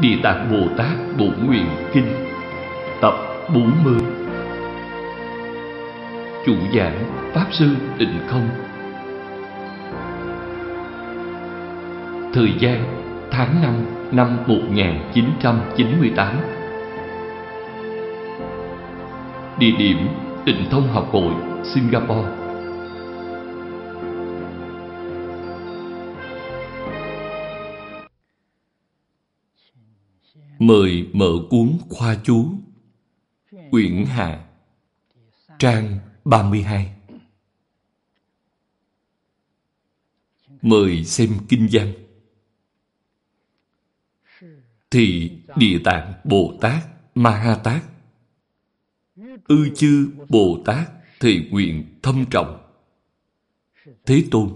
Địa Tạng Bồ Tát Bộ Nguyện Kinh, Tập 40 Chủ giảng Pháp Sư Tịnh Không. Thời gian tháng 5 năm 1998 Địa điểm Tịnh Thông Học Hội, Singapore. Mời mở cuốn Khoa Chú, Quyển Hạ, Trang 32 Mời xem kinh văn. Thì Địa Tạng Bồ Tát Ma Ha Tát, Ư chư Bồ Tát thì nguyện thâm trọng, Thế Tôn.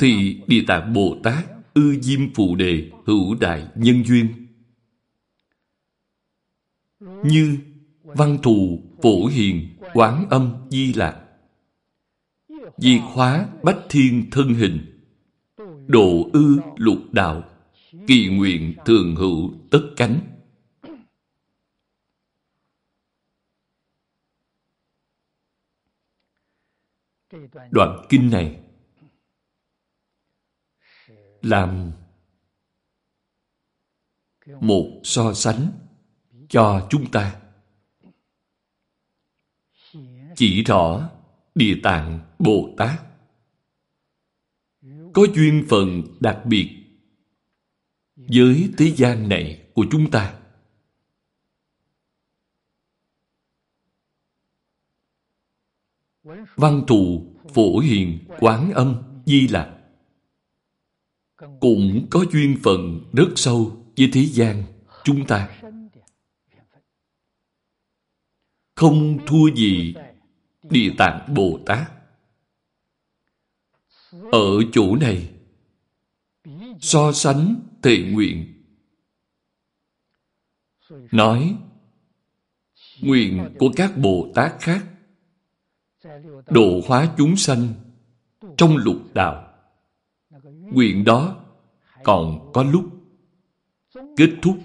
Thì Địa Tạng Bồ Tát Ư Diêm Phụ Đề Hữu Đại Nhân Duyên như văn thù, phổ hiền, quán âm, di lạc. Di khóa bách thiên thân hình. Độ ư lục đạo, kỳ nguyện thường hữu tất cánh. Đoạn kinh này làm một so sánh cho chúng ta. Chỉ rõ địa tạng bồ tát. Có duyên phận đặc biệt với thế gian này của chúng ta. Văn thù phổ hiền quán âm di lạc cũng có duyên phận rất sâu với thế gian chúng ta. Không thua gì Địa Tạng Bồ Tát. Ở chỗ này, so sánh thệ nguyện. Nói, nguyện của các Bồ Tát khác độ hóa chúng sanh trong lục đạo. Nguyện đó còn có lúc kết thúc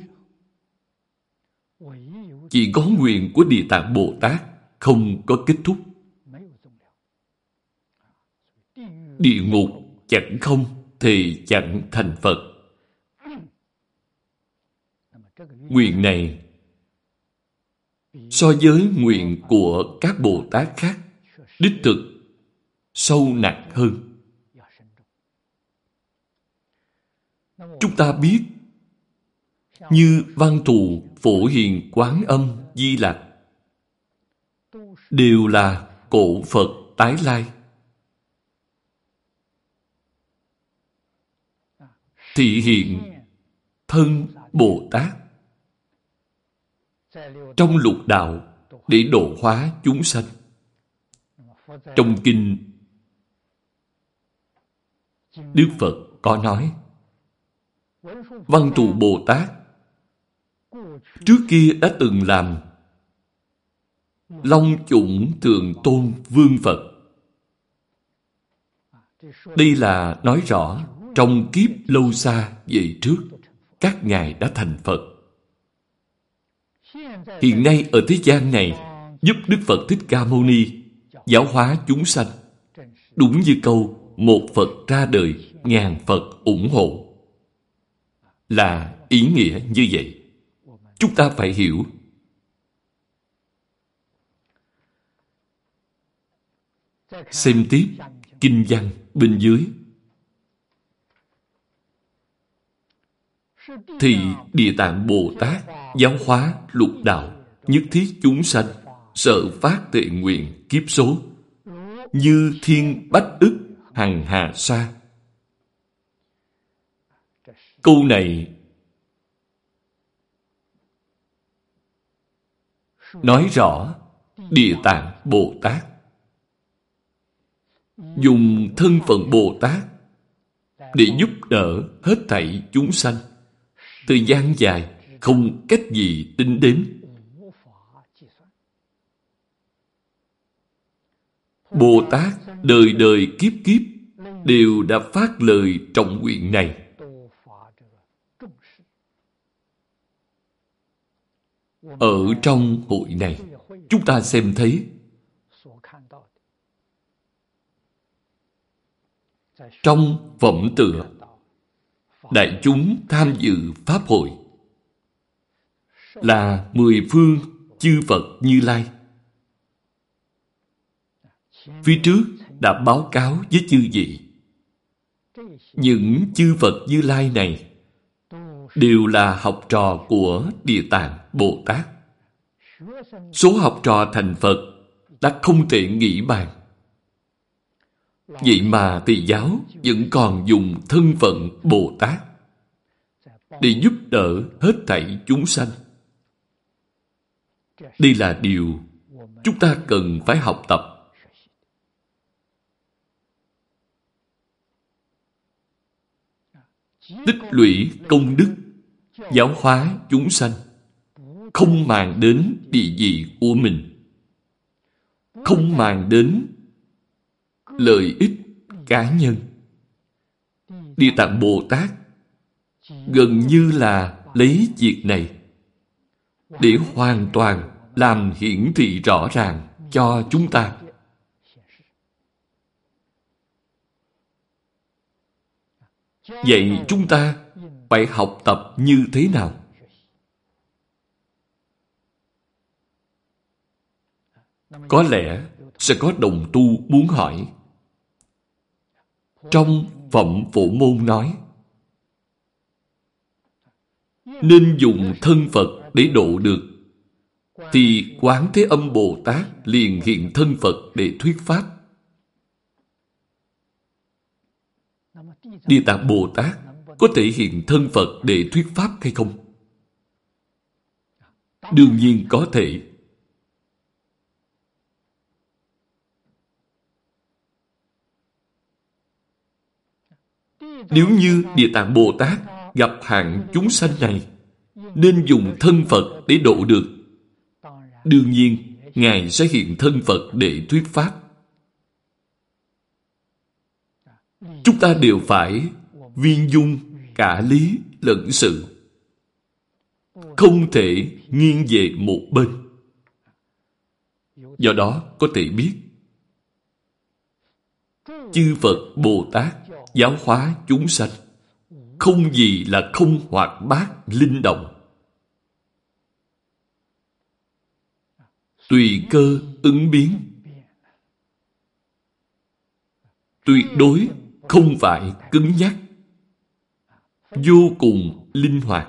chỉ có nguyện của Địa Tạng Bồ Tát, không có kết thúc. Địa ngục chẳng không thì chẳng thành Phật. Nguyện này, so với nguyện của các Bồ Tát khác, đích thực sâu nặng hơn. Chúng ta biết như văn thù phổ hiền quán âm di lạc đều là cổ phật tái lai. Thị hiện thân bồ tát. Trong lục đạo để độ hóa chúng sanh. Trong kinh, đức phật có nói, văn thù bồ tát trước kia đã từng làm Long chủng thường tôn vương Phật. Đây là nói rõ trong kiếp lâu xa về trước, các ngài đã thành Phật. Hiện nay ở thế gian này, giúp Đức Phật Thích Ca Mâu Ni giáo hóa chúng sanh. Đúng như câu một Phật ra đời, ngàn Phật ủng hộ. Là ý nghĩa như vậy. Chúng ta phải hiểu. Xem tiếp Kinh văn bên dưới. Thì Địa Tạng Bồ Tát, giáo hóa, lục đạo, nhất thiết chúng sanh sợ phát tệ nguyện, kiếp số, như thiên bách ức, hằng hà sa câu này nói rõ, Địa Tạng Bồ Tát dùng thân phận Bồ Tát để giúp đỡ hết thảy chúng sanh. Thời gian dài không cách gì tính đến. Bồ Tát đời đời kiếp kiếp đều đã phát lời trọng nguyện này. Ở trong hội này, chúng ta xem thấy trong phẩm tựa đại chúng tham dự pháp hội là mười phương chư Phật Như Lai. Phía trước đã báo cáo với chư vị. Những chư Phật Như Lai này đều là học trò của Địa Tạng Bồ Tát. Số học trò thành Phật đã không thể nghĩ bàn. Vậy mà tỳ giáo vẫn còn dùng thân phận Bồ Tát để giúp đỡ hết thảy chúng sanh. Đây là điều chúng ta cần phải học tập. Tích lũy công đức, giáo hóa chúng sanh, không màng đến địa vị của mình, không màng đến lợi ích cá nhân. Địa Tạng Bồ Tát gần như là lấy việc này để hoàn toàn làm hiển thị rõ ràng cho chúng ta. Vậy chúng ta phải học tập như thế nào? Có lẽ sẽ có đồng tu muốn hỏi. Trong Phẩm Phổ Môn nói, nên dùng thân Phật để độ được, thì Quán Thế Âm Bồ Tát liền hiện thân Phật để thuyết Pháp. Địa Tạng Bồ Tát có thể hiện thân Phật để thuyết Pháp hay không? Đương nhiên có thể. Nếu như Địa Tạng Bồ Tát gặp hạng chúng sanh này, nên dùng thân Phật để độ được Đương nhiên, Ngài sẽ hiện thân Phật để thuyết Pháp. Chúng ta đều phải viên dung cả lý lẫn sự. Không thể nghiêng về một bên. Do đó có thể biết chư Phật Bồ Tát giáo hóa chúng sanh. Không gì là không hoạt bát linh động. Tùy cơ ứng biến. Tuyệt đối không phải cứng nhắc. Vô cùng linh hoạt.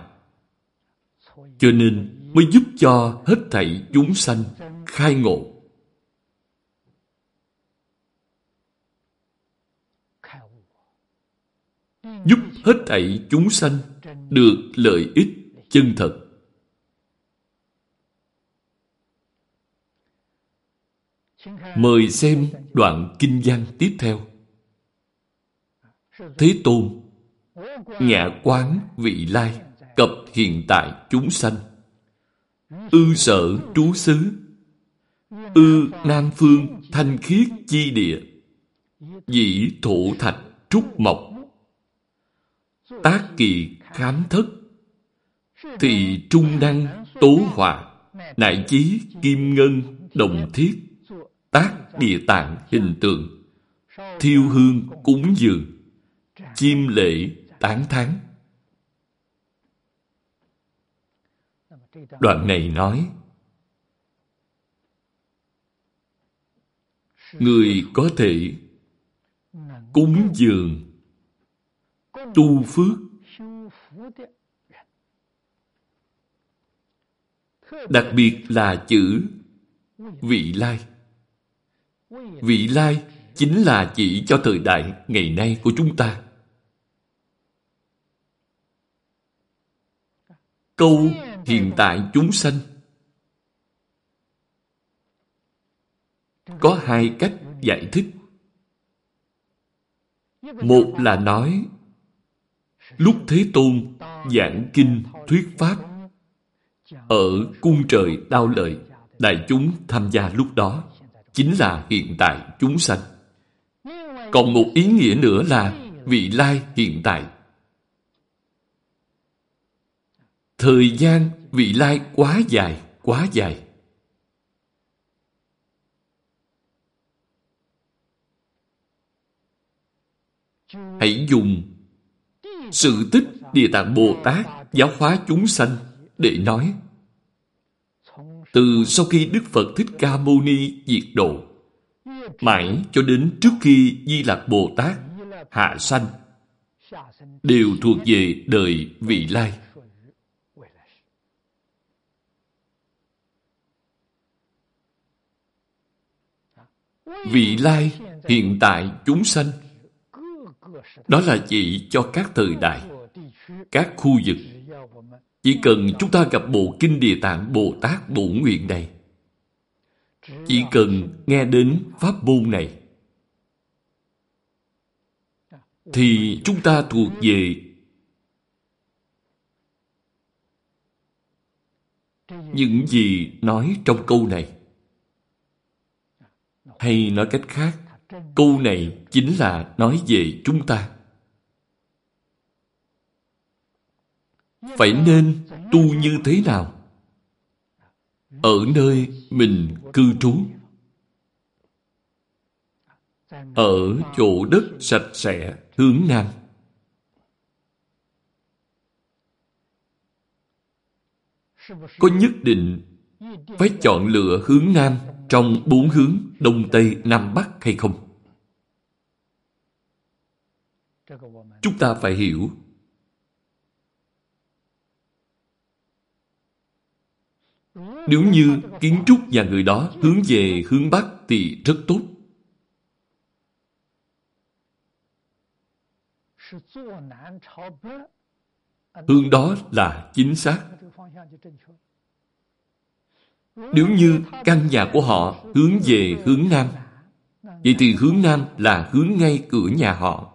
Cho nên mới giúp cho hết thảy chúng sanh khai ngộ. Giúp hết thảy chúng sanh được lợi ích chân thật. Mời xem đoạn kinh văn tiếp theo. Thế Tôn, Ngạ quán vị lai Cập hiện tại chúng sanh. Ư sở trú xứ. Ư nam phương thanh khiết chi địa. Dĩ thổ thạch trúc mộc. Tác kỳ khám thất Thì trung đăng tố hòa Nại chí kim ngân đồng thiết tác địa tạng hình tượng, thiêu hương cúng dường, chim lễ tán thán. Đoạn này nói Người có thể cúng dường tu phước đặc biệt là chữ vị lai Vị lai chính là chỉ cho thời đại ngày nay của chúng ta. Câu hiện tại chúng sanh có hai cách giải thích. Một là nói lúc Thế Tôn giảng kinh thuyết pháp ở cung trời đao lợi đại chúng tham gia lúc đó chính là hiện tại chúng sanh. Còn một ý nghĩa nữa là vị lai hiện tại. Thời gian vị lai quá dài, quá dài. Hãy dùng sự tích Địa Tạng Bồ Tát giáo hóa chúng sanh để nói. Từ sau khi Đức Phật Thích Ca Mâu Ni diệt độ, mãi cho đến trước khi Di lạc Bồ Tát hạ sanh, đều thuộc về đời vị lai. Vị lai hiện tại chúng sanh đó là chỉ cho các thời đại, các khu vực. Chỉ cần chúng ta gặp bộ Kinh Địa Tạng Bồ Tát Bổ Nguyện này, chỉ cần nghe đến pháp môn này, thì chúng ta thuộc về những gì nói trong câu này. Hay nói cách khác, câu này chính là nói về chúng ta. Phải nên tu như thế nào? Ở nơi mình cư trú. Ở chỗ đất sạch sẽ, hướng Nam. Có nhất định phải chọn lựa hướng Nam trong bốn hướng Đông Tây Nam Bắc hay không? Chúng ta phải hiểu Nếu như kiến trúc nhà người đó hướng về hướng Bắc thì rất tốt. Hướng đó là chính xác. Nếu như căn nhà của họ hướng về hướng Nam, vậy thì hướng Nam là hướng ngay cửa nhà họ.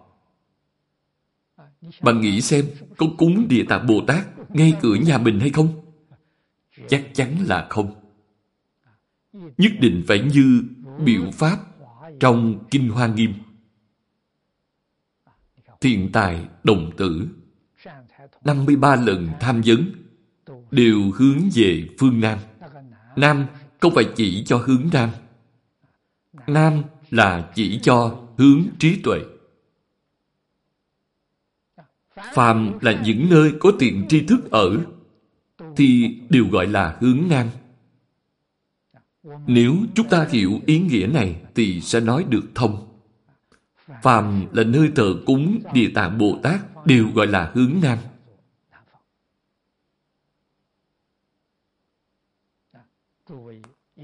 Bạn nghĩ xem, có cúng Địa Tạng Bồ Tát ngay cửa nhà mình hay không? Chắc chắn là không. Nhất định phải như biểu pháp trong Kinh Hoa Nghiêm. Thiện tài, đồng tử, 53 lần tham vấn đều hướng về phương Nam. Nam không phải chỉ cho hướng Nam. Nam là chỉ cho hướng trí tuệ. Phàm là những nơi có tiện tri thức ở thì đều gọi là hướng Nam. Nếu chúng ta hiểu ý nghĩa này thì sẽ nói được thông. Phàm là nơi thờ cúng Địa Tạng Bồ Tát đều gọi là hướng Nam.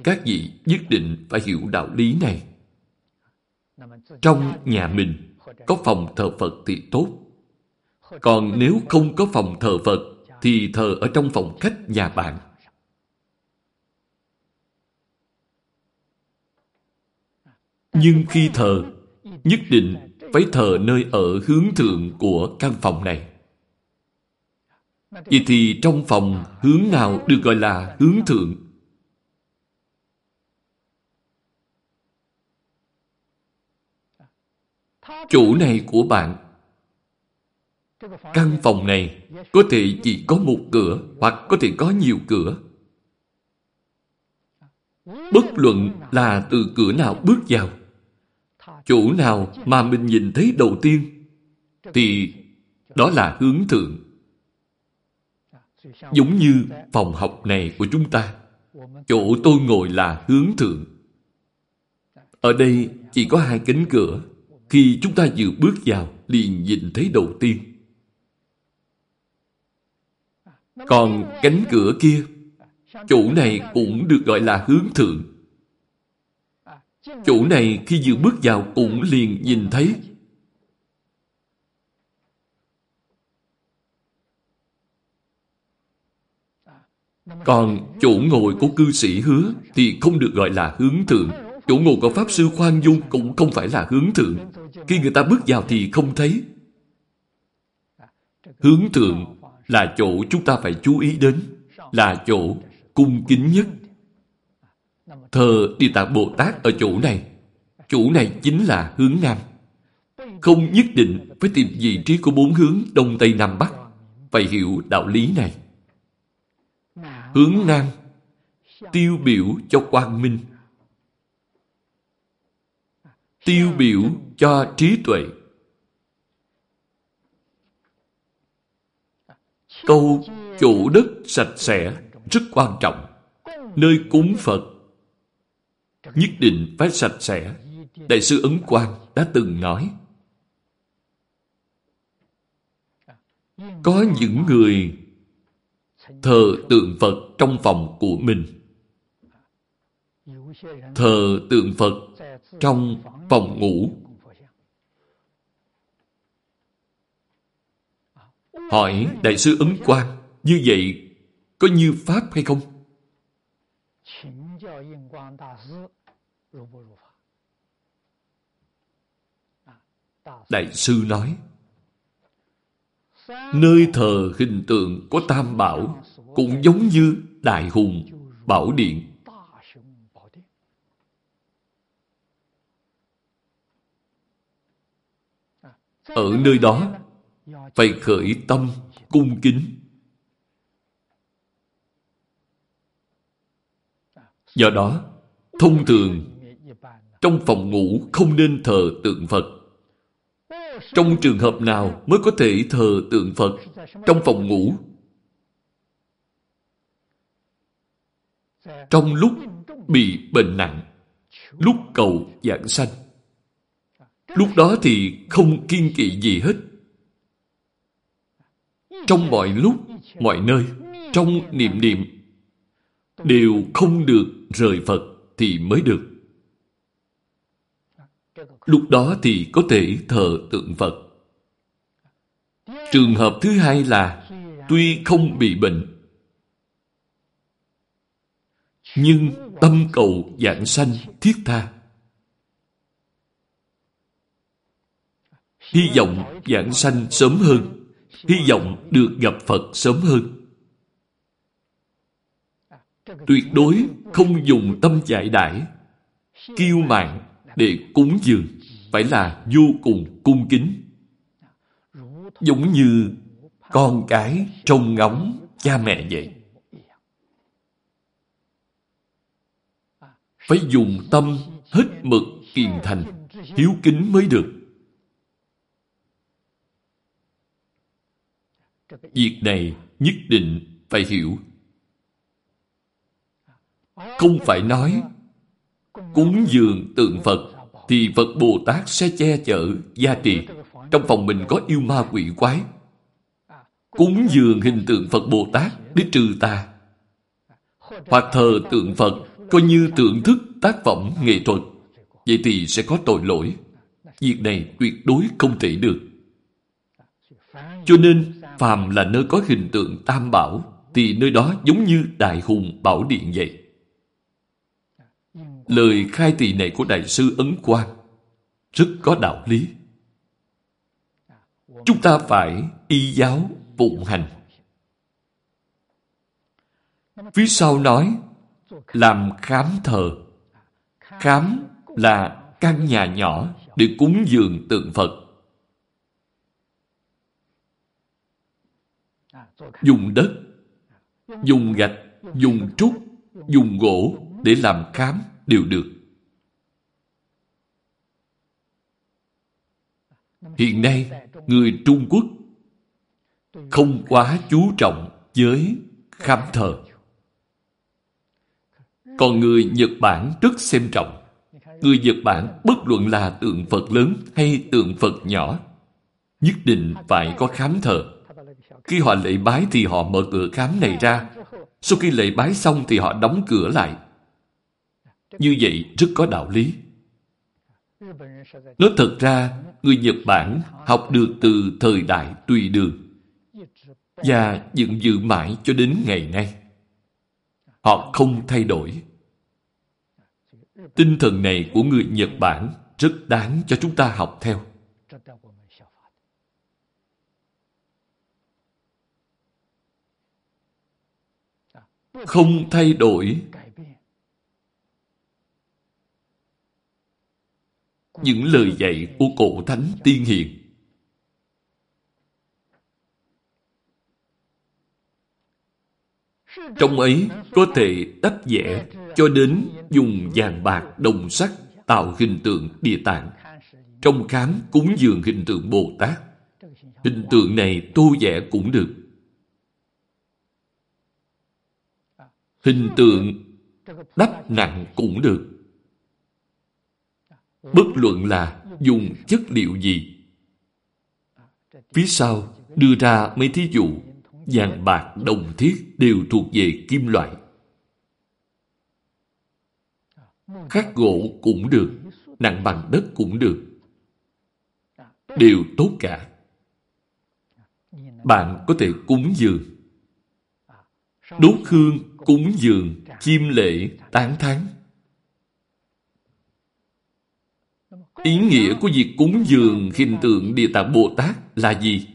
Các vị nhất định phải hiểu đạo lý này. Trong nhà mình có phòng thờ Phật thì tốt. Còn nếu không có phòng thờ Phật thì thờ ở trong phòng khách nhà bạn. Nhưng khi thờ, nhất định phải thờ nơi ở hướng thượng của căn phòng này. Vậy thì trong phòng hướng nào được gọi là hướng thượng? Chủ này của bạn Căn phòng này có thể chỉ có một cửa hoặc có thể có nhiều cửa. Bất luận là từ cửa nào bước vào, chỗ nào mà mình nhìn thấy đầu tiên, thì đó là hướng thượng. Giống như phòng học này của chúng ta, chỗ tôi ngồi là hướng thượng. Ở đây chỉ có hai cánh cửa. Khi chúng ta vừa bước vào, liền nhìn thấy đầu tiên. Còn cánh cửa kia, chủ này cũng được gọi là hướng thượng. Chủ này khi vừa bước vào cũng liền nhìn thấy. Còn chủ ngồi của cư sĩ hứa thì không được gọi là hướng thượng. Chủ ngồi của Pháp Sư Khoan Dung cũng không phải là hướng thượng. Khi người ta bước vào thì không thấy. Hướng thượng là chỗ chúng ta phải chú ý đến, là chỗ cung kính nhất. Thờ Địa Tạng Bồ Tát ở chỗ này, chỗ này chính là hướng Nam. Không nhất định phải tìm vị trí của bốn hướng Đông Tây Nam Bắc, phải hiểu đạo lý này. hướng nam tiêu biểu cho quang minh tiêu biểu cho trí tuệ câu chủ đất sạch sẽ rất quan trọng. Nơi cúng phật, nhất định phải sạch sẽ. Đại sư ấn quang đã từng nói, có những người thờ tượng phật trong phòng của mình. Thờ tượng phật trong phòng ngủ. Hỏi đại sư ấn quang như vậy có như pháp hay không? Đại sư nói, nơi thờ hình tượng của tam bảo cũng giống như đại hùng bảo điện. Ở nơi đó phải khởi tâm cung kính. Do đó, thông thường, trong phòng ngủ không nên thờ tượng phật. Trong trường hợp nào mới có thể thờ tượng phật trong phòng ngủ? Trong lúc bị bệnh nặng, lúc cầu giảng sanh, lúc đó thì không kiên kỵ gì hết trong mọi lúc, mọi nơi, trong niệm niệm, đều không được rời phật thì mới được. Lúc đó thì có thể thờ tượng phật. Trường hợp thứ hai là, tuy không bị bệnh, nhưng tâm cầu giảng sanh thiết tha. Hy vọng giảng sanh sớm hơn hy vọng được gặp phật sớm hơn. Tuyệt đối không dùng tâm giải đãi. Kiêu mạn để cúng dường phải là vô cùng cung kính. Giống như con cái trông ngóng cha mẹ vậy. Phải dùng tâm hết mực kiền thành, hiếu kính mới được. Việc này nhất định phải hiểu. Không phải nói, cúng dường tượng phật thì phật bồ tát sẽ che chở gia trì. Trong phòng mình có yêu ma quỷ quái. Cúng dường hình tượng phật bồ tát để trừ tà. Hoặc thờ tượng phật coi như tượng thức tác phẩm nghệ thuật, vậy thì sẽ có tội lỗi. Việc này tuyệt đối không thể được. Cho nên phàm là nơi có hình tượng tam bảo, thì nơi đó giống như đại hùng bảo điện vậy. Lời khai thị này của đại sư ấn quang rất có đạo lý. Chúng ta phải y giáo phụng hành. Phía sau nói, làm khám thờ. Khám là căn nhà nhỏ để cúng dường tượng phật. Dùng đất, dùng gạch, dùng trúc, dùng gỗ để làm khám đều được. Hiện nay, người trung quốc không quá chú trọng với khám thờ. Còn người nhật bản rất xem trọng. Người nhật bản bất luận là tượng phật lớn hay tượng phật nhỏ, nhất định phải có khám thờ khi họ lễ bái thì họ mở cửa khám này ra. Sau khi lễ bái xong thì họ đóng cửa lại. Như vậy rất có đạo lý. Nói thật ra, người nhật bản học được từ thời đại tùy đường và dựng dự mãi cho đến ngày nay. Họ không thay đổi. Tinh thần này của người nhật bản rất đáng cho chúng ta học theo. Không thay đổi những lời dạy của cổ thánh tiên hiền Trong ấy có thể đắp vẽ cho đến dùng vàng bạc đồng sắt tạo hình tượng địa tạng. Trong khám cúng dường hình tượng Bồ Tát. Hình tượng này tô vẽ cũng được. Hình tượng đắp nặng cũng được. Bất luận là dùng chất liệu gì. Phía sau đưa ra mấy thí dụ vàng bạc đồng thiết đều thuộc về kim loại. Khắc gỗ cũng được, nặng bằng đất cũng được. Đều tốt cả. Bạn có thể cúng dường. Đốt hương, cúng dường, chiêm lễ, tán thán. Ý nghĩa của việc cúng dường hình tượng Địa Tạng Bồ Tát là gì?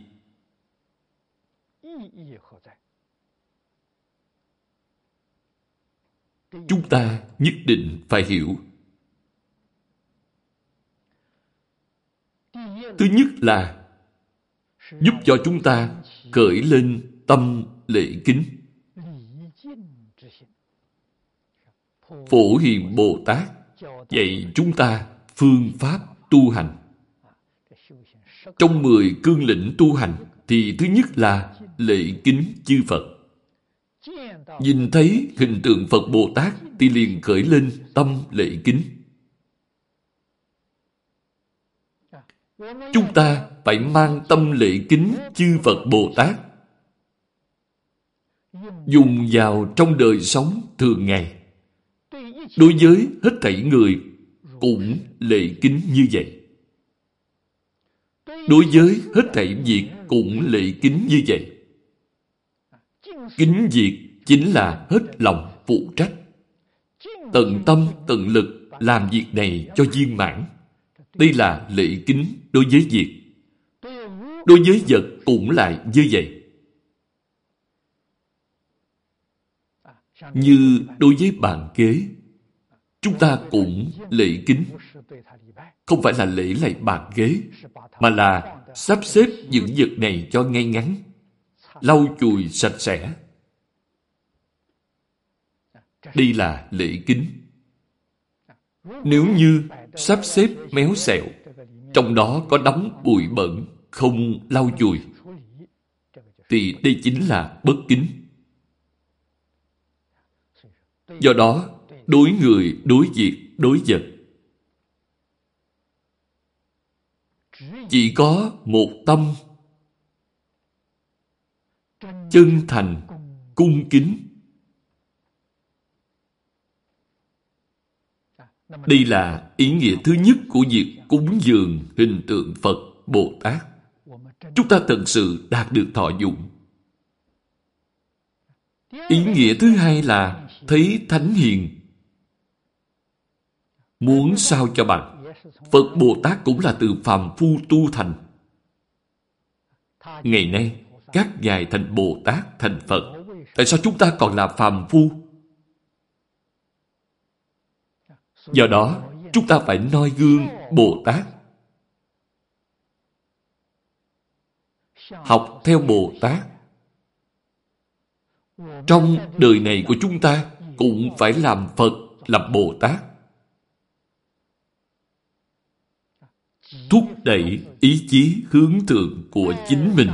Chúng ta nhất định phải hiểu. Thứ nhất là giúp cho chúng ta khởi lên tâm lễ kính. Phổ Hiền Bồ Tát dạy chúng ta phương pháp tu hành. Trong mười cương lĩnh tu hành thì thứ nhất là lễ kính chư Phật. Nhìn thấy hình tượng Phật Bồ Tát thì liền khởi lên tâm lễ kính. Chúng ta phải mang tâm lễ kính chư Phật Bồ Tát dùng vào trong đời sống thường ngày. Đối với hết thảy người cũng lệ kính như vậy. Đối với hết thảy việc cũng lệ kính như vậy. Kính việc chính là hết lòng phụ trách. Tận tâm, tận lực làm việc này cho viên mãn. Đây là lệ kính đối với việc. Đối với vật cũng lại như vậy. Như đối với bàn kế, chúng ta cũng lễ kính. Không phải là lễ lạy bàn ghế, mà là sắp xếp những vật này cho ngay ngắn, lau chùi sạch sẽ. Đây là lễ kính. Nếu như sắp xếp méo xẹo, trong đó có đóng bụi bẩn, không lau chùi, thì đây chính là bất kính. Do đó, đối người, đối việc, đối vật, chỉ có một tâm chân thành, cung kính Đây là ý nghĩa thứ nhất của việc cúng dường hình tượng Phật Bồ Tát. Chúng ta thật sự đạt được thọ dụng. Ý nghĩa thứ hai là thấy Thánh Hiền. Muốn sao cho bằng, Phật Bồ Tát cũng là từ phàm phu tu thành. Ngày nay, các ngài thành Bồ Tát, thành Phật. Tại sao chúng ta còn là phàm phu? Do đó, chúng ta phải noi gương Bồ Tát. Học theo Bồ Tát. Trong đời này của chúng ta cũng phải làm Phật, làm Bồ Tát. Thúc đẩy ý chí hướng thượng của chính mình.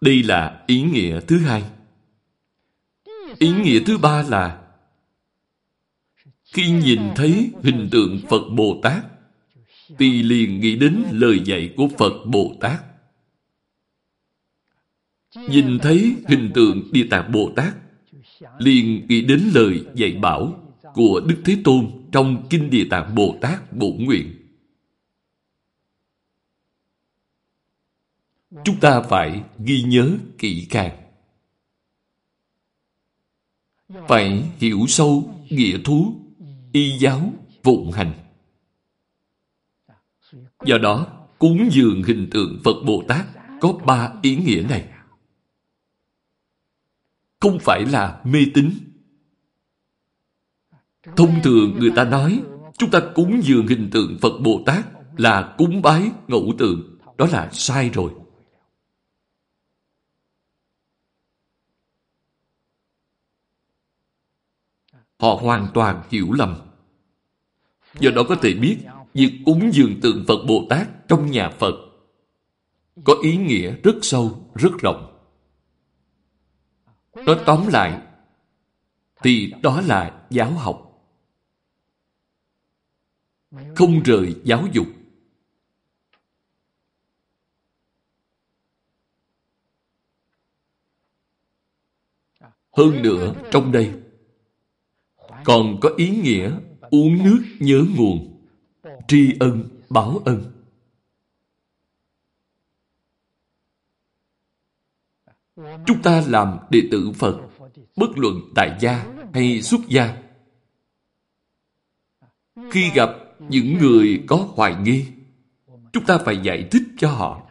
Đây là ý nghĩa thứ hai. Ý nghĩa thứ ba là khi nhìn thấy hình tượng Phật Bồ Tát, thì liền nghĩ đến lời dạy của Phật Bồ Tát. Nhìn thấy hình tượng Địa Tạng Bồ Tát, liền nghĩ đến lời dạy bảo của Đức Thế Tôn trong Kinh Địa Tạng Bồ Tát Bổn Nguyện. Chúng ta phải ghi nhớ kỹ càng. Phải hiểu sâu nghĩa thú y giáo vụng hành. Do đó, cúng dường hình tượng Phật Bồ Tát có ba ý nghĩa này. Không phải là mê tín. Thông thường người ta nói chúng ta cúng dường hình tượng Phật Bồ Tát là cúng bái ngẫu tượng. Đó là sai rồi. Họ hoàn toàn hiểu lầm. Do đó có thể biết việc cúng dường tượng Phật Bồ Tát trong nhà Phật có ý nghĩa rất sâu, rất rộng. Nói tóm lại, thì đó là giáo học. Không rời giáo dục. Hơn nữa, trong đây còn có ý nghĩa uống nước nhớ nguồn, tri ân báo ân. Chúng ta làm đệ tử Phật, bất luận tại gia hay xuất gia. Khi gặp những người có hoài nghi, chúng ta phải giải thích cho họ.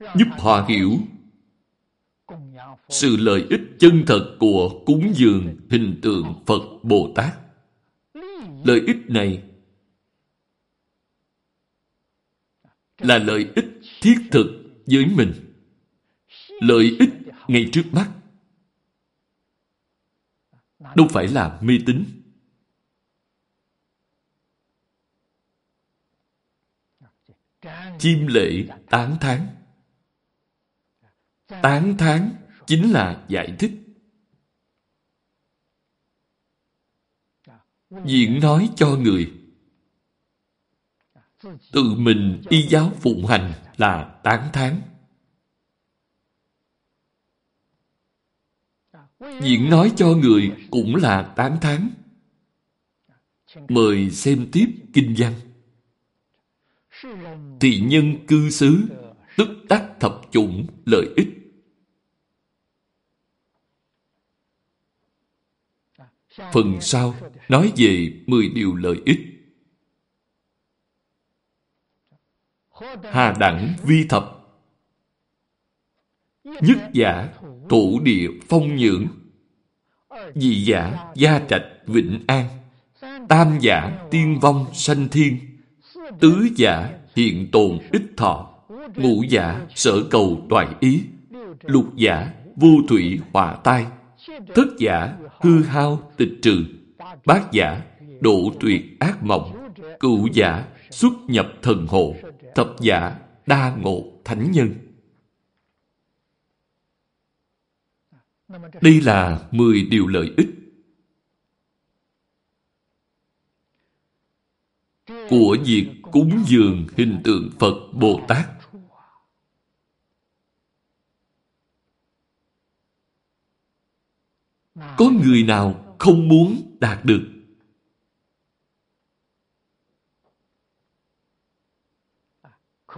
Giúp họ hiểu sự lợi ích chân thật của cúng dường hình tượng Phật Bồ Tát. Lợi ích này là lợi ích thiết thực với mình. Lợi ích ngay trước mắt. Đâu phải là mê tín. Chim lễ tán thán Tán thán chính là giải thích. Diễn nói cho người. Tự mình y giáo phụng hành là tán thán. Diễn nói cho người cũng là tán thán. Mời xem tiếp kinh văn. Thị nhân cư xứ, tức đắc thập chủng lợi ích. Phần sau nói về 10 điều lợi ích. Hà đẳng vi thập Nhất giả, thủ địa phong nhưỡng. Dị giả, gia trạch vĩnh an. Tam giả, tiên vong, sanh thiên. Tứ giả, hiện tồn ích thọ. Ngũ giả, sở cầu toại ý. Lục giả, vô thủy hỏa tai. Thất giả, hư hao, tịch trừ. Bát giả, độ tuyệt ác mộng. Cửu giả, xuất nhập thần hộ. Thập giả, đa ngộ thánh nhân. Đây là 10 điều lợi ích của việc cúng dường hình tượng Phật Bồ Tát. Có người nào không muốn đạt được?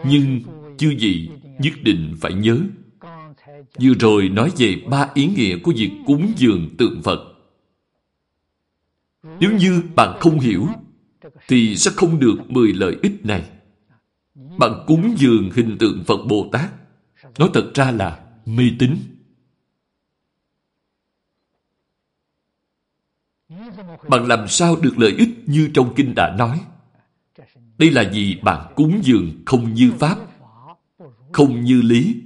Nhưng chư vị nhất định phải nhớ Vừa rồi nói về ba ý nghĩa của việc cúng dường tượng Phật. Nếu như bạn không hiểu, thì sẽ không được mười lợi ích này. Bạn cúng dường hình tượng Phật Bồ Tát, nói thật ra là mê tín. Bạn làm sao được lợi ích như trong kinh đã nói? Đây là vì bạn cúng dường không như Pháp, không như lý,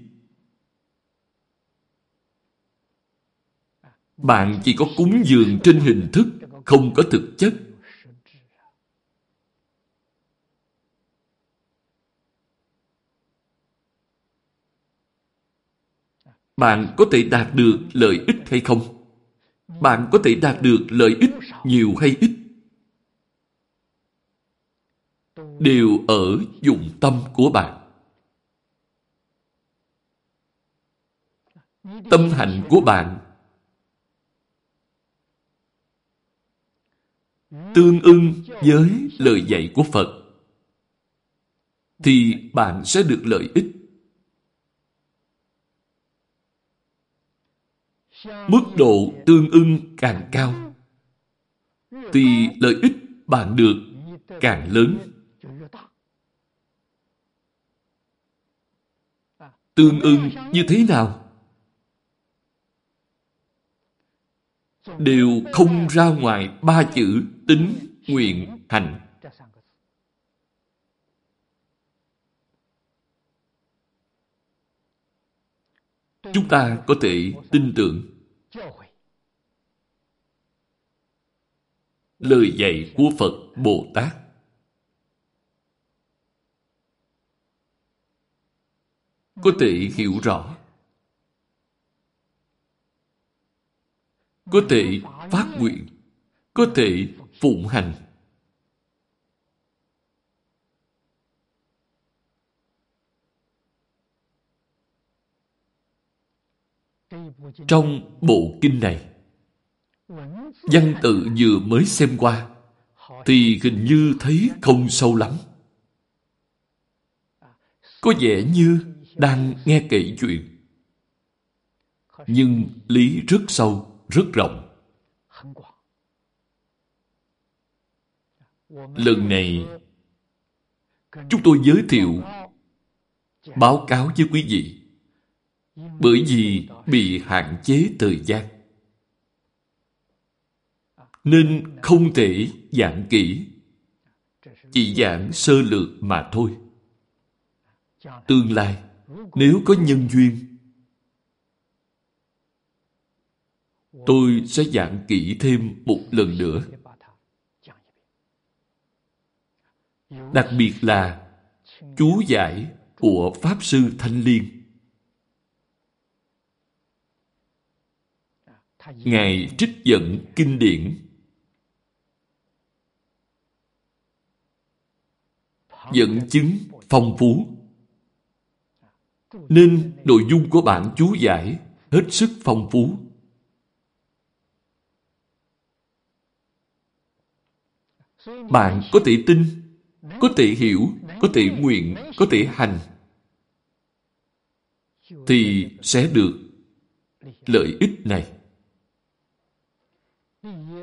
Bạn chỉ có cúng dường trên hình thức, không có thực chất. Bạn có thể đạt được lợi ích hay không? Bạn có thể đạt được lợi ích nhiều hay ít? Đều ở dụng tâm của bạn. Tâm hạnh của bạn tương ưng với lời dạy của Phật, thì bạn sẽ được lợi ích. Mức độ tương ưng càng cao, thì lợi ích bạn được càng lớn. Tương ưng như thế nào? Đều không ra ngoài ba chữ tính, nguyện, hành. Chúng ta có thể tin tưởng lời dạy của Phật Bồ Tát. Có thể hiểu rõ. Có thể phát nguyện. Có thể phụng hành. Trong bộ kinh này, văn tự vừa mới xem qua, thì hình như thấy không sâu lắm. Có vẻ như đang nghe kể chuyện. Nhưng lý rất sâu, rất rộng. Lần này, chúng tôi giới thiệu, báo cáo với quý vị bởi vì bị hạn chế thời gian nên không thể giảng kỹ chỉ giảng sơ lược mà thôi tương lai nếu có nhân duyên tôi sẽ giảng kỹ thêm một lần nữa. Đặc biệt là chú giải của pháp sư thanh liên. Ngài trích dẫn kinh điển. Dẫn chứng phong phú. Nên nội dung của bản chú giải hết sức phong phú. Bạn có thể tin, có thể hiểu, có thể nguyện, có thể hành thì sẽ được lợi ích này.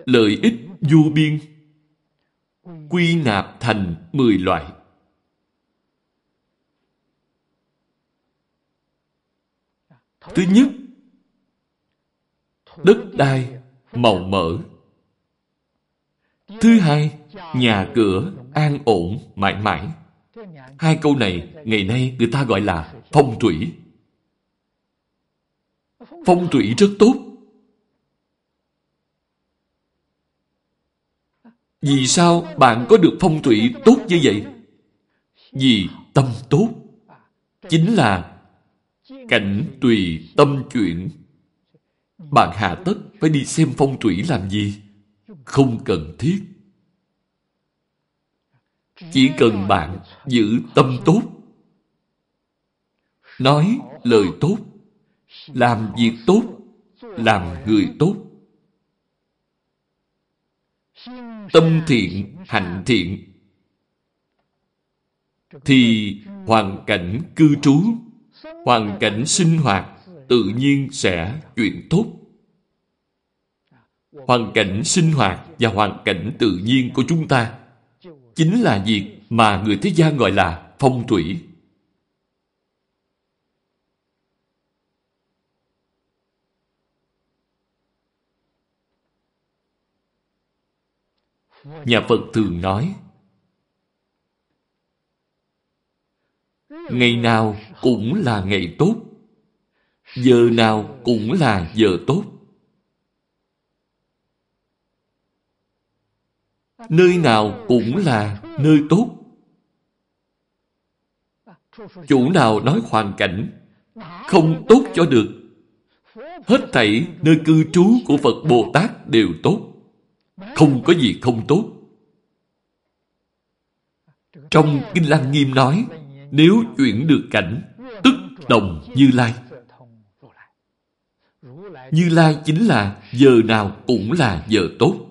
Lợi ích vô biên, quy nạp thành 10 loại. Thứ nhất, đất đai màu mỡ. Thứ hai nhà cửa an ổn, mãi mãi hai câu này ngày nay người ta gọi là phong thủy phong thủy rất tốt Vì sao bạn có được phong thủy tốt như vậy? Vì tâm tốt. Chính là cảnh tùy tâm chuyển. Bạn hà tất phải đi xem phong thủy làm gì? Không cần thiết. Chỉ cần bạn giữ tâm tốt, nói lời tốt, làm việc tốt, làm người tốt, tâm thiện, hạnh thiện, thì hoàn cảnh cư trú, hoàn cảnh sinh hoạt tự nhiên sẽ chuyển tốt. Hoàn cảnh sinh hoạt và hoàn cảnh tự nhiên của chúng ta chính là việc mà người thế gian gọi là phong thủy. Nhà Phật thường nói, Ngày nào cũng là ngày tốt, Giờ nào cũng là giờ tốt Nơi nào cũng là nơi tốt Chủ nào nói hoàn cảnh Không tốt cho được Hết thảy nơi cư trú của Phật Bồ Tát đều tốt không có gì không tốt. Trong Kinh Lăng Nghiêm nói, nếu chuyển được cảnh, tức đồng Như Lai. Như Lai chính là giờ nào cũng là giờ tốt.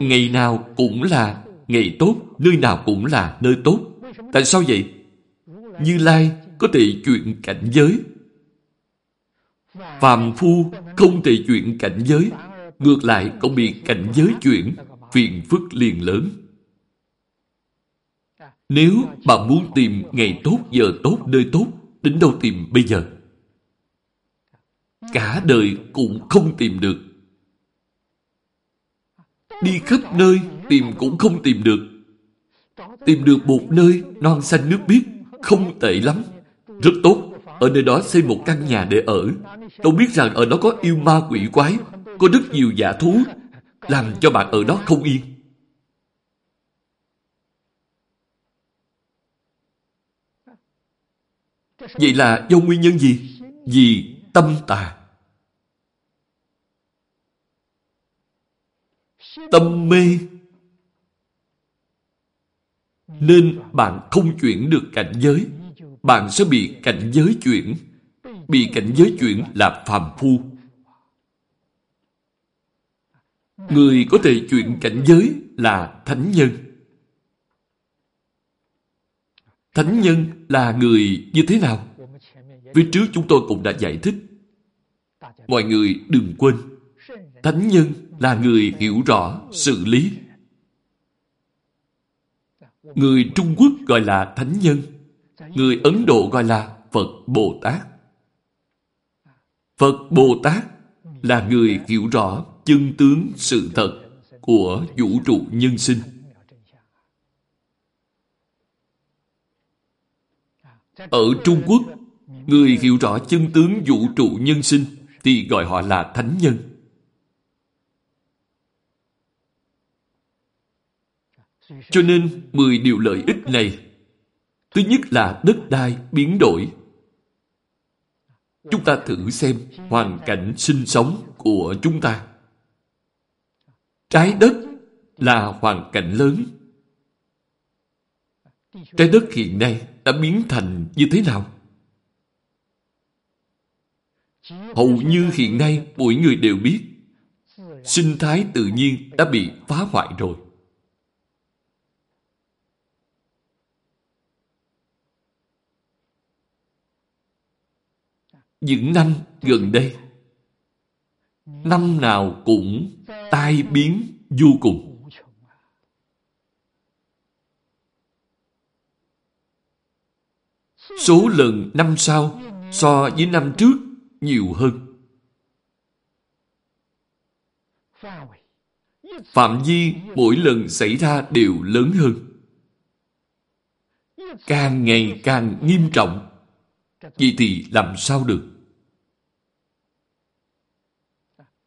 Ngày nào cũng là ngày tốt, nơi nào cũng là nơi tốt. Tại sao vậy? Như Lai có thể chuyện cảnh giới. Phạm Phu không thể chuyện cảnh giới ngược lại còn bị cảnh giới chuyển, phiền phức liền lớn. Nếu bạn muốn tìm ngày tốt, giờ tốt, nơi tốt, đến đâu tìm bây giờ? Cả đời cũng không tìm được. Đi khắp nơi tìm cũng không tìm được. Tìm được một nơi non xanh nước biếc không tệ lắm, rất tốt, Ở nơi đó xây một căn nhà để ở. Đâu biết rằng ở đó có yêu ma quỷ quái, có rất nhiều giả thú, làm cho bạn ở đó không yên. Vậy là do nguyên nhân gì? Vì tâm tà. Tâm mê. Nên bạn không chuyển được cảnh giới. Bạn sẽ bị cảnh giới chuyển. Bị cảnh giới chuyển là phàm phu. Người có thể chuyển cảnh giới là thánh nhân. Thánh nhân là người như thế nào? Phía trước chúng tôi cũng đã giải thích. Mọi người đừng quên, Thánh nhân là người hiểu rõ sự lý. Người Trung Quốc gọi là Thánh nhân, người Ấn Độ gọi là Phật Bồ Tát. Phật Bồ Tát là người hiểu rõ chân tướng sự thật của vũ trụ nhân sinh. Ở Trung Quốc, người hiểu rõ chân tướng vũ trụ nhân sinh thì gọi họ là thánh nhân. Cho nên, 10 điều lợi ích này, thứ nhất là đất đai biến đổi. Chúng ta thử xem hoàn cảnh sinh sống của chúng ta. Trái đất là hoàn cảnh lớn. Trái đất hiện nay đã biến thành như thế nào? Hầu như hiện nay mỗi người đều biết sinh thái tự nhiên đã bị phá hoại rồi. Những năm gần đây, năm nào cũng tai biến vô cùng. Số lần năm sau so với năm trước nhiều hơn. Phạm vi mỗi lần xảy ra đều lớn hơn. Càng ngày càng nghiêm trọng. Vậy thì làm sao được?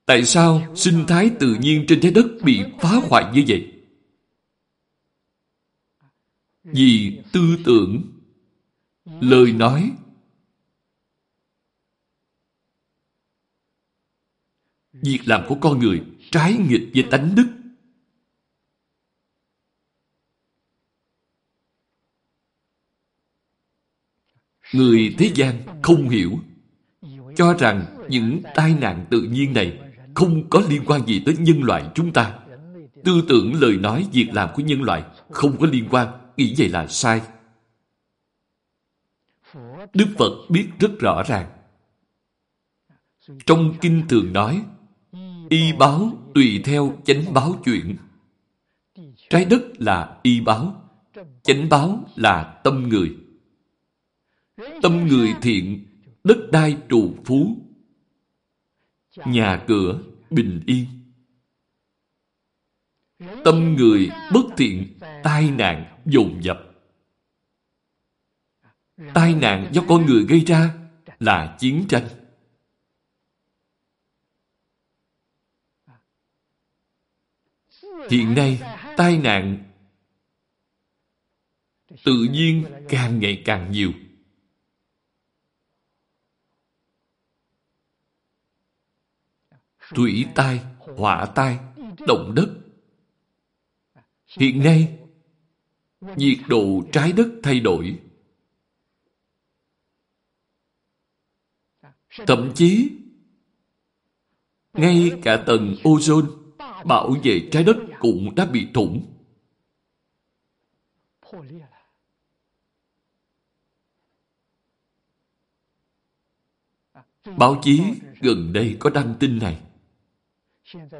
Tại sao sinh thái tự nhiên trên trái đất bị phá hoại như vậy? Vì tư tưởng, lời nói, việc làm của con người trái nghịch với tánh đức. Người thế gian không hiểu, cho rằng những tai nạn tự nhiên này không có liên quan gì tới nhân loại chúng ta. Tư tưởng lời nói việc làm của nhân loại không có liên quan, nghĩ vậy là sai. Đức Phật biết rất rõ ràng. Trong kinh thường nói, y báo tùy theo chánh báo chuyện. Trái đất là y báo, chánh báo là tâm người. Tâm người thiện, đất đai trù phú, nhà cửa bình yên. Tâm người bất thiện, tai nạn dồn dập. Tai nạn do con người gây ra là chiến tranh. Hiện nay, tai nạn tự nhiên càng ngày càng nhiều. Thủy tai, hỏa tai, động đất. Hiện nay, nhiệt độ trái đất thay đổi. Thậm chí, ngay cả tầng ozone bảo vệ trái đất cũng đã bị thủng. Báo chí gần đây có đăng tin này.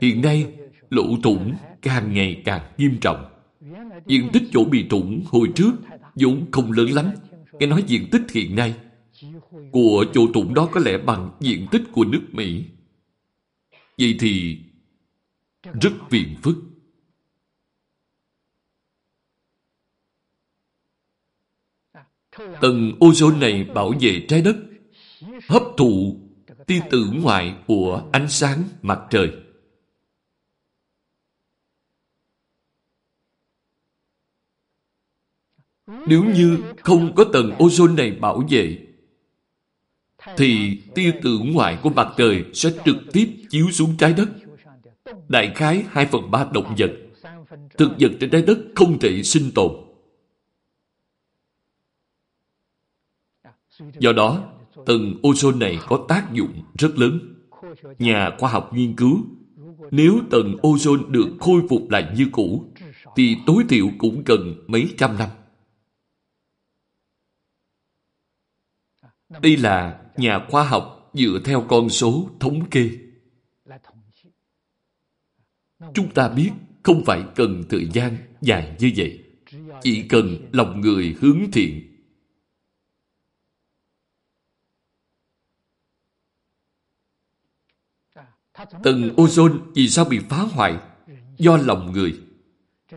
Hiện nay, lỗ thủng càng ngày càng nghiêm trọng. Diện tích chỗ bị thủng hồi trước vốn không lớn lắm. Nghe nói diện tích hiện nay của chỗ thủng đó có lẽ bằng diện tích của nước Mỹ. Vậy thì rất phiền phức. Tầng ozone này bảo vệ trái đất hấp thụ tia tử ngoại của ánh sáng mặt trời. Nếu như không có tầng ozone này bảo vệ, thì tia tử ngoại của mặt trời sẽ trực tiếp chiếu xuống trái đất. Đại khái 2 phần 3 động vật, thực vật trên trái đất không thể sinh tồn. Do đó, tầng ozone này có tác dụng rất lớn. Nhà khoa học nghiên cứu, nếu tầng ozone được khôi phục lại như cũ, thì tối thiểu cũng cần mấy trăm năm. Đây là nhà khoa học dựa theo con số thống kê. Chúng ta biết không phải cần thời gian dài như vậy. Chỉ cần lòng người hướng thiện. Tầng ozone vì sao bị phá hoại? Do lòng người.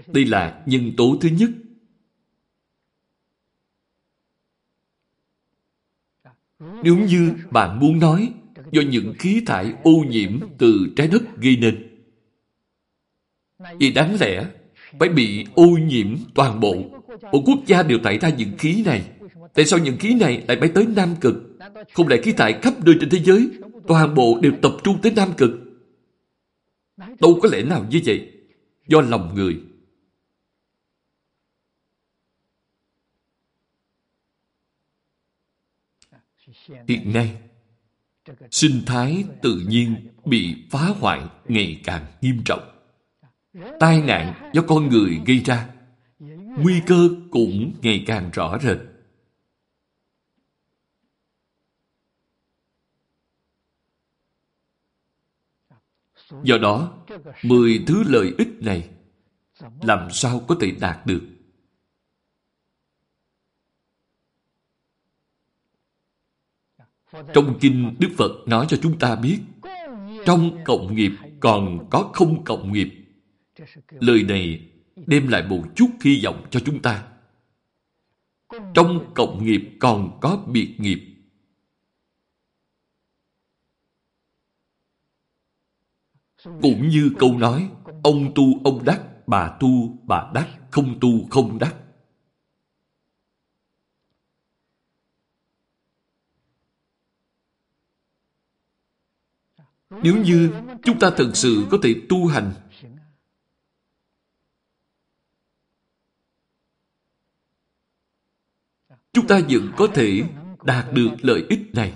Đây là nhân tố thứ nhất Nếu như bạn muốn nói do những khí thải ô nhiễm từ trái đất gây nên, thì đáng lẽ phải bị ô nhiễm toàn bộ. Một quốc gia đều thải ra những khí này. Tại sao những khí này lại bay tới Nam Cực? Không lẽ khí thải khắp nơi trên thế giới toàn bộ đều tập trung tới Nam Cực? Đâu có lẽ nào như vậy? Do lòng người Hiện nay, sinh thái tự nhiên bị phá hoại ngày càng nghiêm trọng. Tai nạn do con người gây ra, nguy cơ cũng ngày càng rõ rệt. Do đó, mười thứ lợi ích này làm sao có thể đạt được? Trong kinh Đức Phật nói cho chúng ta biết trong cộng nghiệp còn có không cộng nghiệp. Lời này đem lại một chút hy vọng cho chúng ta. Trong cộng nghiệp còn có biệt nghiệp. Cũng như câu nói Ông tu ông đắc, bà tu bà đắc, không tu không đắc. Nếu như chúng ta thực sự có thể tu hành chúng ta vẫn có thể đạt được lợi ích này.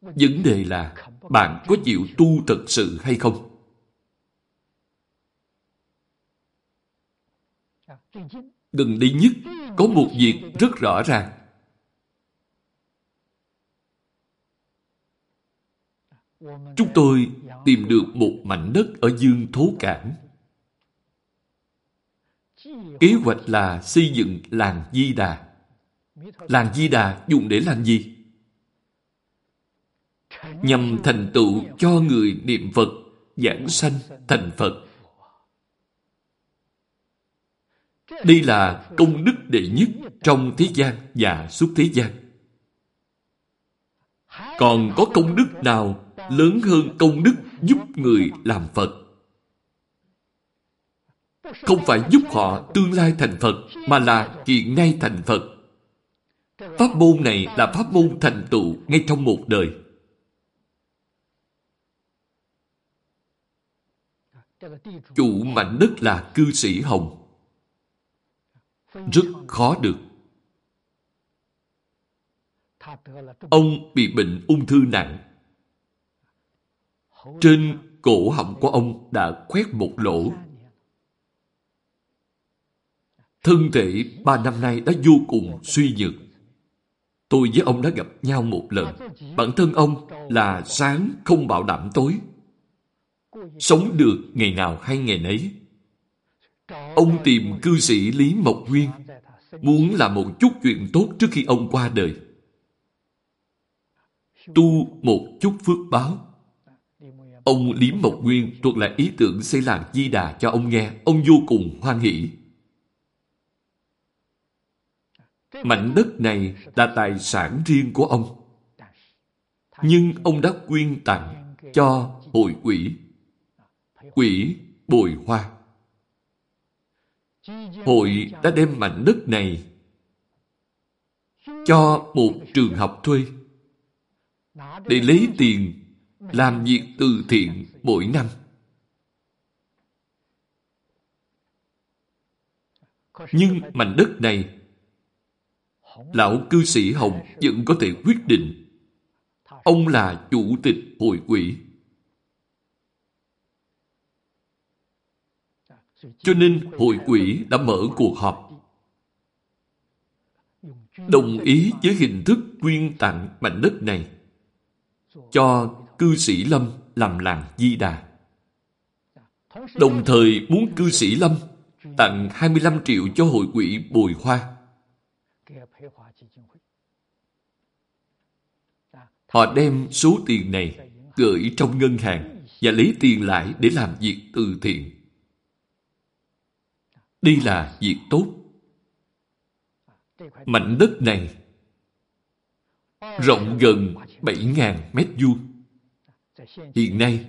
Vấn đề là bạn có chịu tu thật sự hay không? Gần đây nhất, có một việc rất rõ ràng. Chúng tôi tìm được một mảnh đất ở Dương Thố Cảng. Kế hoạch là xây dựng làng Di Đà. Làng Di Đà dùng để làm gì? Nhằm thành tựu cho người niệm Phật, giảng sanh thành Phật. Đây là công đức đệ nhất trong thế gian và suốt thế gian. Còn có công đức nào lớn hơn công đức giúp người làm Phật. Không phải giúp họ tương lai thành Phật, mà là hiện ngay thành Phật. Pháp môn này là pháp môn thành tựu ngay trong một đời. Chủ mảnh đất là cư sĩ Hồng. Rất khó được. Ông bị bệnh ung thư nặng trên cổ họng của ông đã khoét một lỗ. Thân thể ba năm nay đã vô cùng suy nhược. Tôi với ông đã gặp nhau một lần. Bản thân ông là sáng không bảo đảm tối. Sống được ngày nào hay ngày nấy. Ông tìm cư sĩ Lý Mộc Nguyên muốn làm một chút chuyện tốt trước khi ông qua đời. Tu một chút phước báo Ông Lý Mộc Nguyên thuật lại ý tưởng xây làng Di Đà cho ông nghe. Ông vô cùng hoan hỷ. Mảnh đất này là tài sản riêng của ông. Nhưng ông đã quyên tặng cho hội quỹ. Quỹ bồi hoa. Hội đã đem mảnh đất này cho một trường học thuê để lấy tiền, làm việc từ thiện mỗi năm. Nhưng mảnh đất này, lão cư sĩ Hồng vẫn có thể quyết định. Ông là chủ tịch hội quỹ. Cho nên hội quỹ đã mở cuộc họp đồng ý với hình thức quyên tặng mảnh đất này cho cư sĩ Lâm làm làng Di Đà. Đồng thời muốn cư sĩ Lâm tặng 25 triệu cho hội quỹ Bồi Hoa. Họ đem số tiền này gửi trong ngân hàng và lấy tiền lại để làm việc từ thiện. Đây là việc tốt. Mảnh đất này rộng gần 7.000 mét vuông. Hiện nay,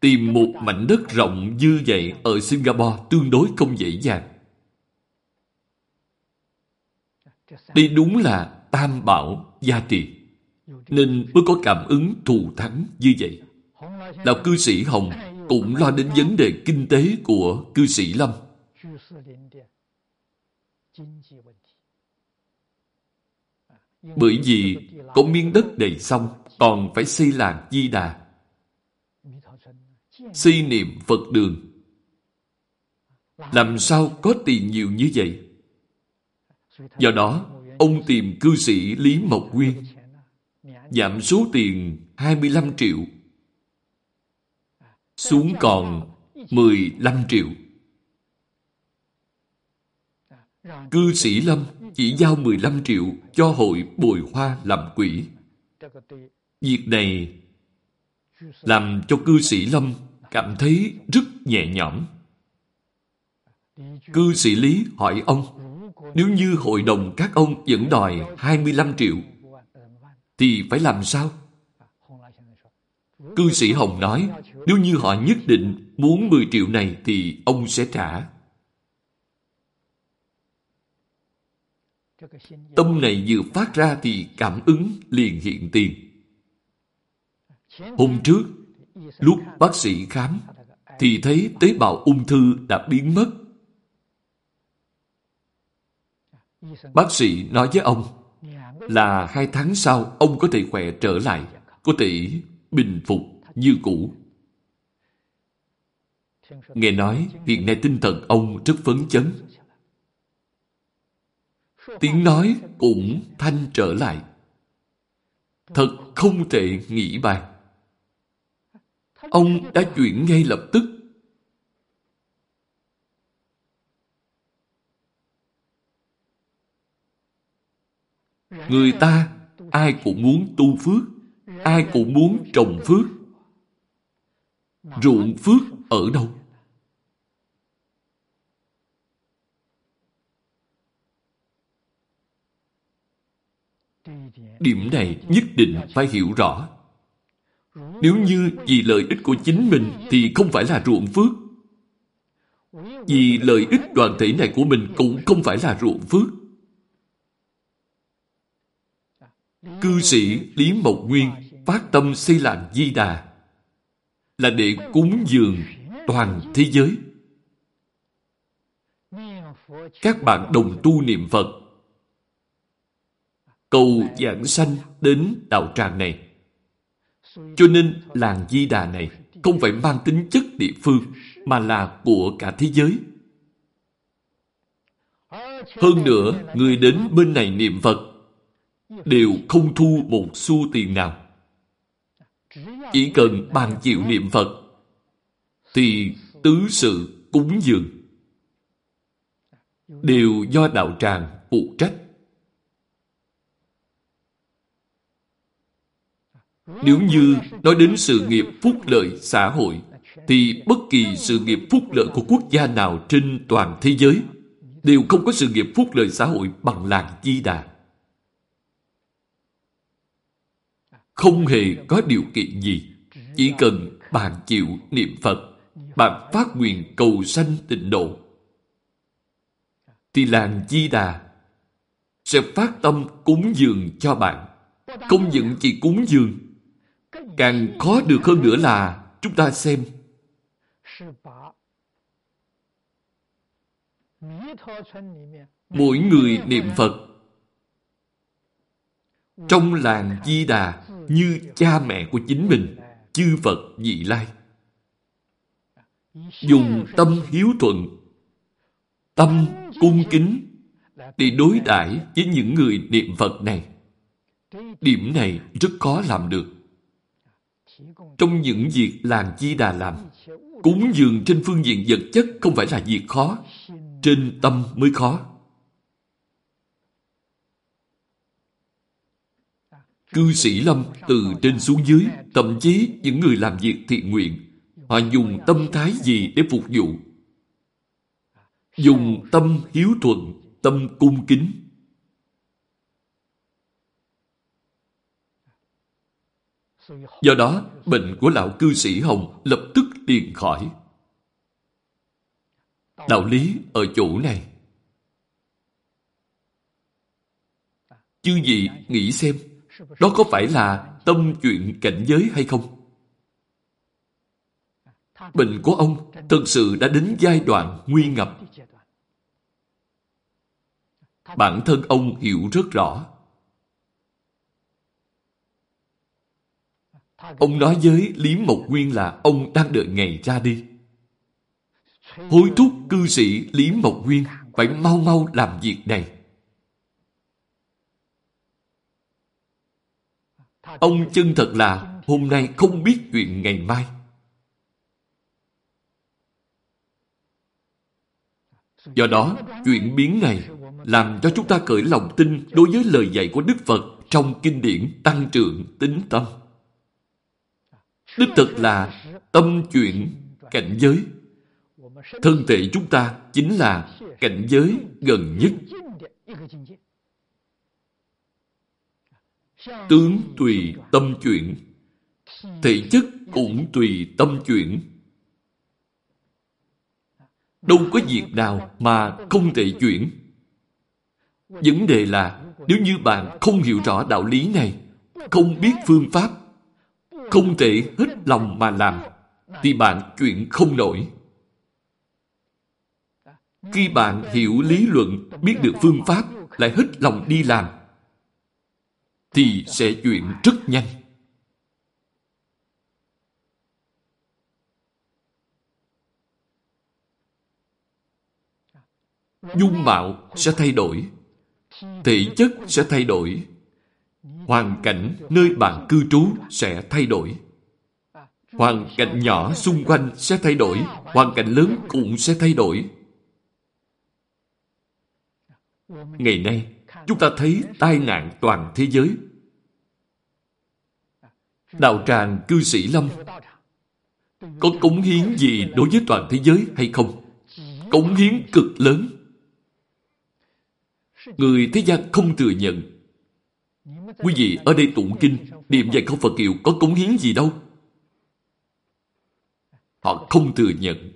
tìm một mảnh đất rộng như vậy ở Singapore tương đối không dễ dàng. Đây đúng là tam bảo gia trì, nên mới có cảm ứng thù thắng như vậy. Lão cư sĩ Hồng cũng lo đến vấn đề kinh tế của cư sĩ Lâm. Bởi vì có miếng đất đầy xong còn phải xây làng Di Đà. Xây niệm Phật đường. Làm sao có tiền nhiều như vậy? Do đó, ông tìm cư sĩ Lý Mộc Nguyên giảm số tiền 25 triệu xuống còn 15 triệu. Cư sĩ Lâm chỉ giao 15 triệu cho hội bồi hoa làm quỹ. Việc này làm cho cư sĩ Lâm cảm thấy rất nhẹ nhõm. Cư sĩ Lý hỏi ông, nếu như hội đồng các ông vẫn đòi 25 triệu, thì phải làm sao? Cư sĩ Hồng nói, nếu như họ nhất định muốn 10 triệu này thì ông sẽ trả. Tâm này vừa phát ra thì cảm ứng liền hiện tiền. Hôm trước, lúc bác sĩ khám, thì thấy tế bào ung thư đã biến mất. Bác sĩ nói với ông là hai tháng sau ông có thể khỏe trở lại, có thể bình phục như cũ. Nghe nói hiện nay tinh thần ông rất phấn chấn. Tiếng nói cũng thanh trở lại. Thật không thể nghĩ bàn. Ông đã chuyển ngay lập tức. Người ta ai cũng muốn tu phước, ai cũng muốn trồng phước. Ruộng phước ở đâu? Điểm này nhất định phải hiểu rõ. Nếu như vì lợi ích của chính mình thì không phải là ruộng phước. Vì lợi ích đoàn thể này của mình cũng không phải là ruộng phước. Cư sĩ Lý Mộc Nguyên phát tâm xây làng Di Đà là để cúng dường toàn thế giới. Các bạn đồng tu niệm Phật cầu giảng sanh đến đạo tràng này. Cho nên làng Di Đà này không phải mang tính chất địa phương mà là của cả thế giới. Hơn nữa, người đến bên này niệm Phật đều không thu một xu tiền nào. Chỉ cần bàn chịu niệm Phật thì tứ sự cúng dường đều do đạo tràng phụ trách. Nếu như nói đến sự nghiệp phúc lợi xã hội, thì bất kỳ sự nghiệp phúc lợi của quốc gia nào trên toàn thế giới đều không có sự nghiệp phúc lợi xã hội bằng làng Di Đà. Không hề có điều kiện gì. Chỉ cần bạn chịu niệm Phật, bạn phát nguyện cầu sanh tịnh độ, thì làng Di Đà sẽ phát tâm cúng dường cho bạn. Không những chỉ cúng dường, càng khó được hơn nữa là chúng ta xem mỗi người niệm Phật trong làng Di Đà như cha mẹ của chính mình, chư Phật vị lai. Dùng tâm hiếu thuận, tâm cung kính để đối đãi với những người niệm Phật này. Điểm này rất khó làm được. Trong những việc làng Di Đà làm, cúng dường trên phương diện vật chất không phải là việc khó, trên tâm mới khó. Cư sĩ Lâm từ trên xuống dưới, thậm chí những người làm việc thiện nguyện, họ dùng tâm thái gì để phục vụ? Dùng tâm hiếu thuận, tâm cung kính. Do đó, bệnh của lão cư sĩ Hồng lập tức liền khỏi. Đạo lý ở chỗ này. Chư gì nghĩ xem, đó có phải là tâm chuyện cảnh giới hay không? Bệnh của ông thực sự đã đến giai đoạn nguy ngập. Bản thân ông hiểu rất rõ. Ông nói với Lý Mộc Nguyên là ông đang đợi ngày ra đi. Hối thúc cư sĩ Lý Mộc Nguyên phải mau mau làm việc này. Ông chân thật là hôm nay không biết chuyện ngày mai. Do đó, chuyện biến này làm cho chúng ta cởi lòng tin đối với lời dạy của Đức Phật trong kinh điển tăng trưởng tính tâm. Đích thực là tâm chuyện cảnh giới. Thân thể chúng ta chính là cảnh giới gần nhất. Tướng tùy tâm chuyển, thể chất cũng tùy tâm chuyển. Đâu có việc nào mà không thể chuyển. Vấn đề là nếu như bạn không hiểu rõ đạo lý này, không biết phương pháp, không thể hết lòng mà làm, thì bạn chuyện không nổi. Khi bạn hiểu lý luận, biết được phương pháp, lại hết lòng đi làm, thì sẽ chuyện rất nhanh. Dung mạo sẽ thay đổi, thể chất sẽ thay đổi, hoàn cảnh nơi bạn cư trú sẽ thay đổi. Hoàn cảnh nhỏ xung quanh sẽ thay đổi, hoàn cảnh lớn cũng sẽ thay đổi. Ngày nay, chúng ta thấy tai nạn toàn thế giới. Đạo tràng cư sĩ Lâm có cống hiến gì đối với toàn thế giới hay không? Cống hiến cực lớn. Người thế gian không thừa nhận. Quý vị ở đây tụng kinh, niệm vài câu Phật hiệu có cống hiến gì đâu. Họ không thừa nhận.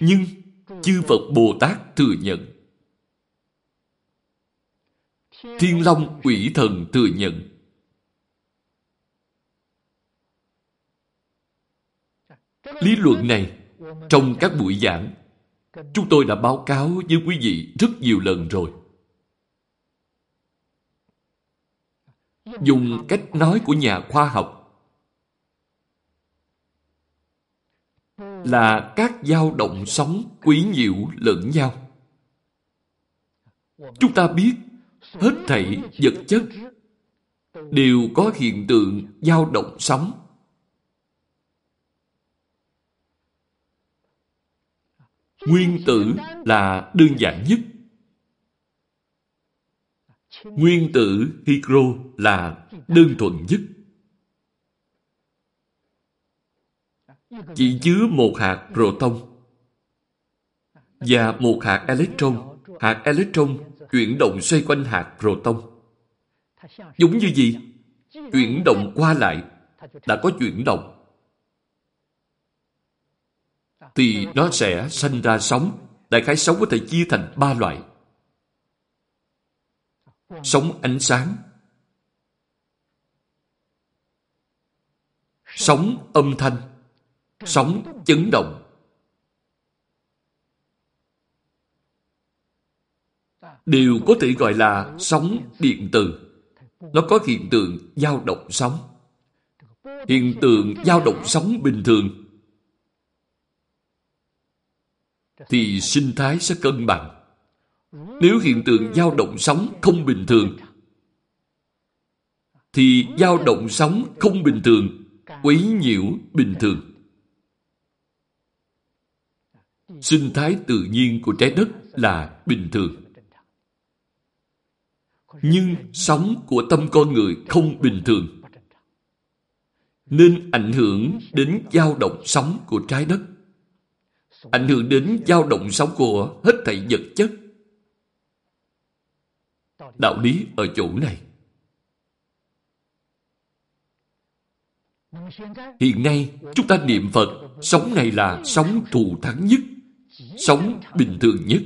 Nhưng chư Phật Bồ Tát thừa nhận. Thiên Long quỷ thần thừa nhận. Lý luận này, trong các buổi giảng, chúng tôi đã báo cáo với quý vị rất nhiều lần rồi. Dùng cách nói của nhà khoa học là các dao động sóng quý nhiễu lẫn nhau. Chúng ta biết hết thảy vật chất đều có hiện tượng dao động sóng. Nguyên tử là đơn giản nhất. Nguyên tử hydro là đơn thuần nhất. Chỉ chứa một hạt proton. và một hạt electron. Hạt electron chuyển động xoay quanh hạt proton. Giống như gì? Chuyển động qua lại đã có chuyển động thì nó sẽ sanh ra sóng. Đại khái sóng có thể chia thành ba loại. Sóng ánh sáng, sóng âm thanh, sóng chấn động. Đều có thể gọi là sóng điện từ. Nó có hiện tượng dao động sóng. Hiện tượng dao động sóng bình thường thì sinh thái sẽ cân bằng. Nếu hiện tượng dao động sóng không bình thường, thì dao động sóng không bình thường, quấy nhiễu bình thường. Sinh thái tự nhiên của trái đất là bình thường. Nhưng sóng của tâm con người không bình thường, nên ảnh hưởng đến dao động sóng của trái đất ảnh hưởng đến dao động sóng của hết thảy vật chất. Đạo lý ở chỗ này. Hiện nay, chúng ta niệm Phật, sống này là sống thù thắng nhất, sống bình thường nhất.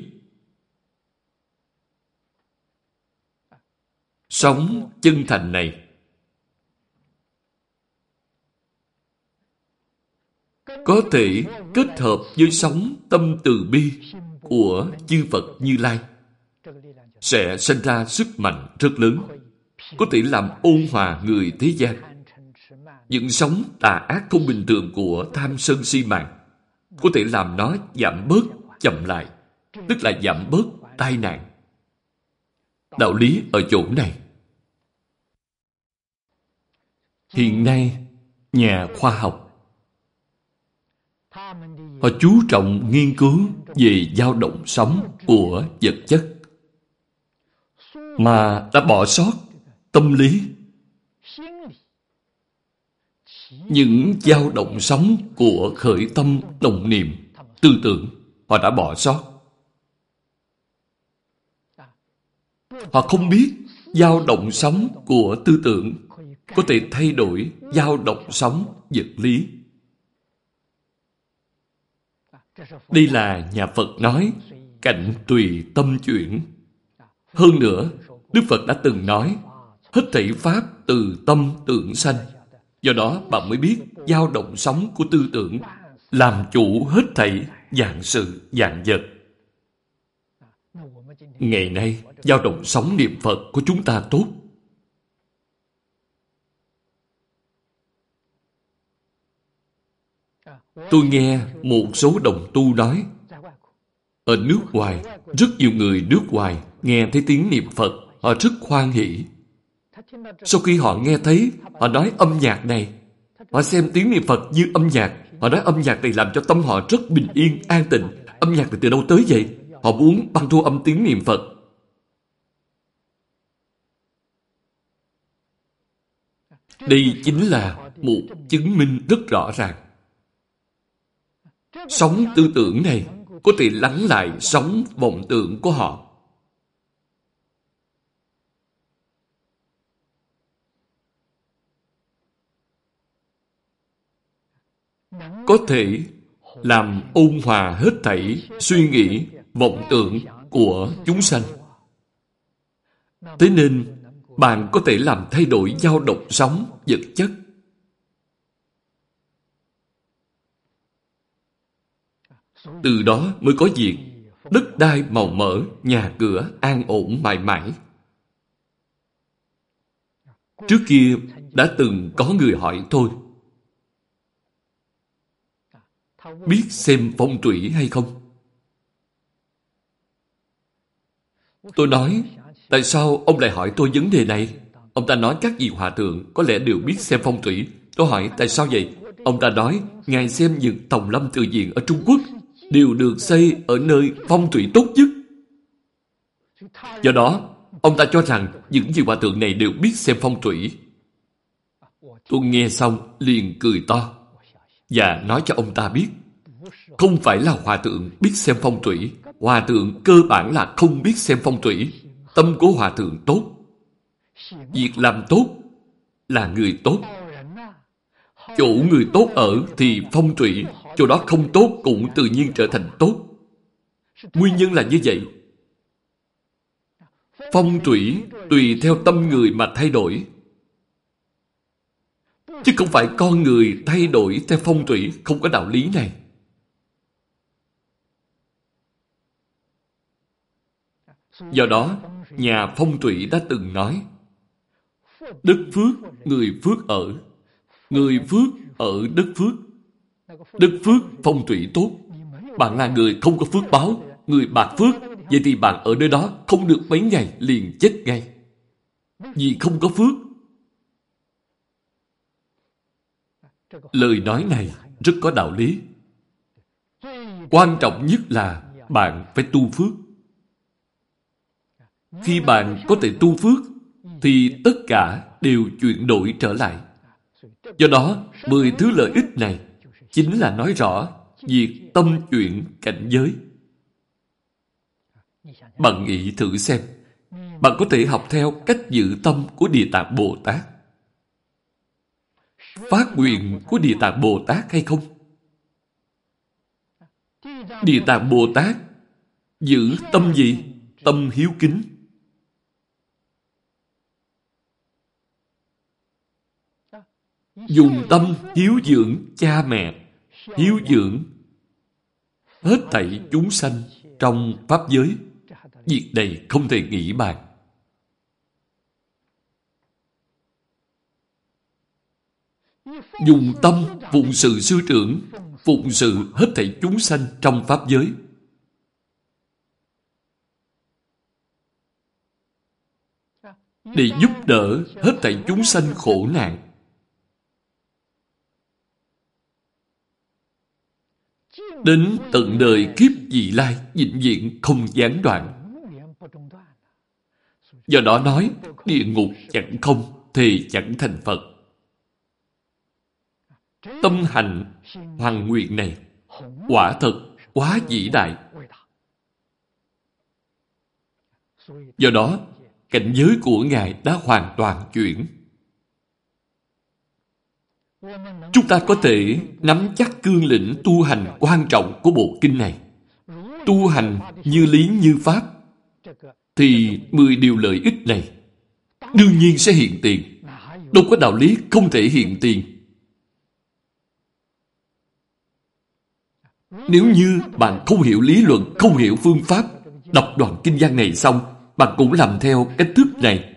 Sống chân thành này có thể kết hợp với sống tâm từ bi của chư Phật Như Lai sẽ sinh ra sức mạnh rất lớn, có thể làm ôn hòa người thế gian. Những sống tà ác không bình thường của tham sân si mạng có thể làm nó giảm bớt, chậm lại, tức là giảm bớt tai nạn. Đạo lý ở chỗ này. Hiện nay, nhà khoa học, Họ chú trọng nghiên cứu về dao động sống của vật chất mà đã bỏ sót tâm lý. Những dao động sống của khởi tâm đồng niệm tư tưởng họ đã bỏ sót. Họ không biết dao động sống của tư tưởng có thể thay đổi dao động sống vật lý. Đây là nhà Phật nói cảnh tùy tâm chuyển. Hơn nữa, Đức Phật đã từng nói hết thảy Pháp từ tâm tưởng sanh. Do đó bạn mới biết dao động sống của tư tưởng làm chủ hết thảy dạng sự, dạng vật. Ngày nay, dao động sống niệm Phật của chúng ta tốt Tôi nghe một số đồng tu nói ở nước ngoài, rất nhiều người nước ngoài nghe thấy tiếng niệm Phật, họ rất hoan hỷ. Sau khi họ nghe thấy, họ nói âm nhạc này, họ xem tiếng niệm Phật như âm nhạc, họ nói âm nhạc này làm cho tâm họ rất bình yên, an tịnh. Âm nhạc này từ đâu tới vậy? Họ muốn băng thu âm tiếng niệm Phật. Đây chính là một chứng minh rất rõ ràng. Sống tư tưởng này có thể lắng lại sống vọng tưởng của họ. Có thể làm ôn hòa hết thảy suy nghĩ, vọng tưởng của chúng sanh. Thế nên, bạn có thể làm thay đổi dao động sóng vật chất Từ đó mới có việc đất đai màu mỡ, nhà cửa an ổn mãi mãi. Trước kia đã từng có người hỏi tôi biết xem phong thủy hay không? Tôi nói, tại sao ông lại hỏi tôi vấn đề này? Ông ta nói các vị hòa thượng có lẽ đều biết xem phong thủy. Tôi hỏi tại sao vậy? Ông ta nói, Ngài xem những tòng lâm từ viện ở Trung Quốc đều được xây ở nơi phong thủy tốt nhất. Do đó, ông ta cho rằng những vị hòa thượng này đều biết xem phong thủy. Tôi nghe xong liền cười to và nói cho ông ta biết không phải là hòa thượng biết xem phong thủy Hòa thượng cơ bản là không biết xem phong thủy. Tâm của hòa thượng tốt. Việc làm tốt là người tốt. Chỗ người tốt ở thì phong thủy, chỗ đó không tốt cũng tự nhiên trở thành tốt. Nguyên nhân là như vậy. Phong thủy tùy theo tâm người mà thay đổi. Chứ không phải con người thay đổi theo phong thủy không có đạo lý này. Do đó, nhà phong thủy đã từng nói Đức phước, người phước ở. Người phước ở đất phước. Đất phước phong thủy tốt. Bạn là người không có phước báo, người bạc phước, vậy thì bạn ở nơi đó không được mấy ngày liền chết ngay. Vì không có phước. Lời nói này rất có đạo lý. Quan trọng nhất là bạn phải tu phước. Khi bạn có thể tu phước, thì tất cả đều chuyển đổi trở lại. Do đó, mười thứ lợi ích này chính là nói rõ việc tâm chuyển cảnh giới. Bạn nghĩ thử xem, bạn có thể học theo cách giữ tâm của Địa Tạng Bồ Tát. Phát nguyện của Địa Tạng Bồ Tát hay không? Địa Tạng Bồ Tát giữ tâm gì? Tâm hiếu kính. Dùng tâm hiếu dưỡng cha mẹ, hiếu dưỡng hết thảy chúng sanh trong Pháp giới. Việc này không thể nghĩ bàn. Dùng tâm phụng sự sư trưởng, phụng sự hết thảy chúng sanh trong Pháp giới. Để giúp đỡ hết thảy chúng sanh khổ nạn. Đến tận đời kiếp vị lai, vĩnh viễn không gián đoạn. Do đó nói, địa ngục chẳng không, thì chẳng thành Phật. Tâm hạnh hoàng nguyện này quả thật quá vĩ đại. Do đó, cảnh giới của Ngài đã hoàn toàn chuyển. Chúng ta có thể nắm chắc cương lĩnh tu hành quan trọng của bộ kinh này. Tu hành như lý như pháp, thì mười điều lợi ích này đương nhiên sẽ hiện tiền. Đâu có đạo lý không thể hiện tiền. Nếu như bạn không hiểu lý luận, không hiểu phương pháp, đọc đoạn kinh văn này xong, bạn cũng làm theo cách thức này.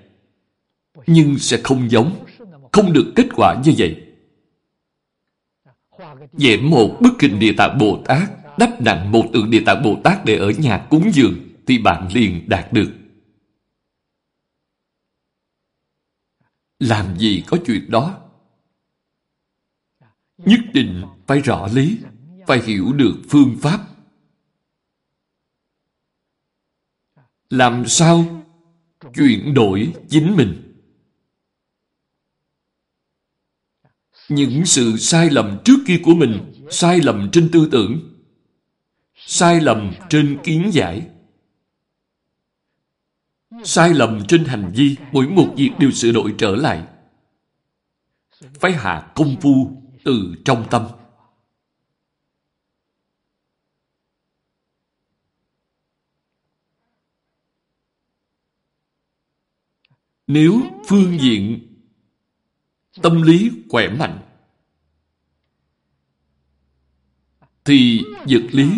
Nhưng sẽ không giống, không được kết quả như vậy. Vẽ một bức hình Địa Tạng Bồ Tát, đắp nặng một tượng Địa Tạng Bồ Tát để ở nhà cúng dường, thì bạn liền đạt được. Làm gì có chuyện đó? Nhất định phải rõ lý, phải hiểu được phương pháp. Làm sao chuyển đổi chính mình? những sự sai lầm trước kia của mình, sai lầm trên tư tưởng, sai lầm trên kiến giải, sai lầm trên hành vi, mỗi một việc đều sửa đổi trở lại. Phải hạ công phu từ trong tâm. Nếu phương diện tâm lý khỏe mạnh, thì vật lý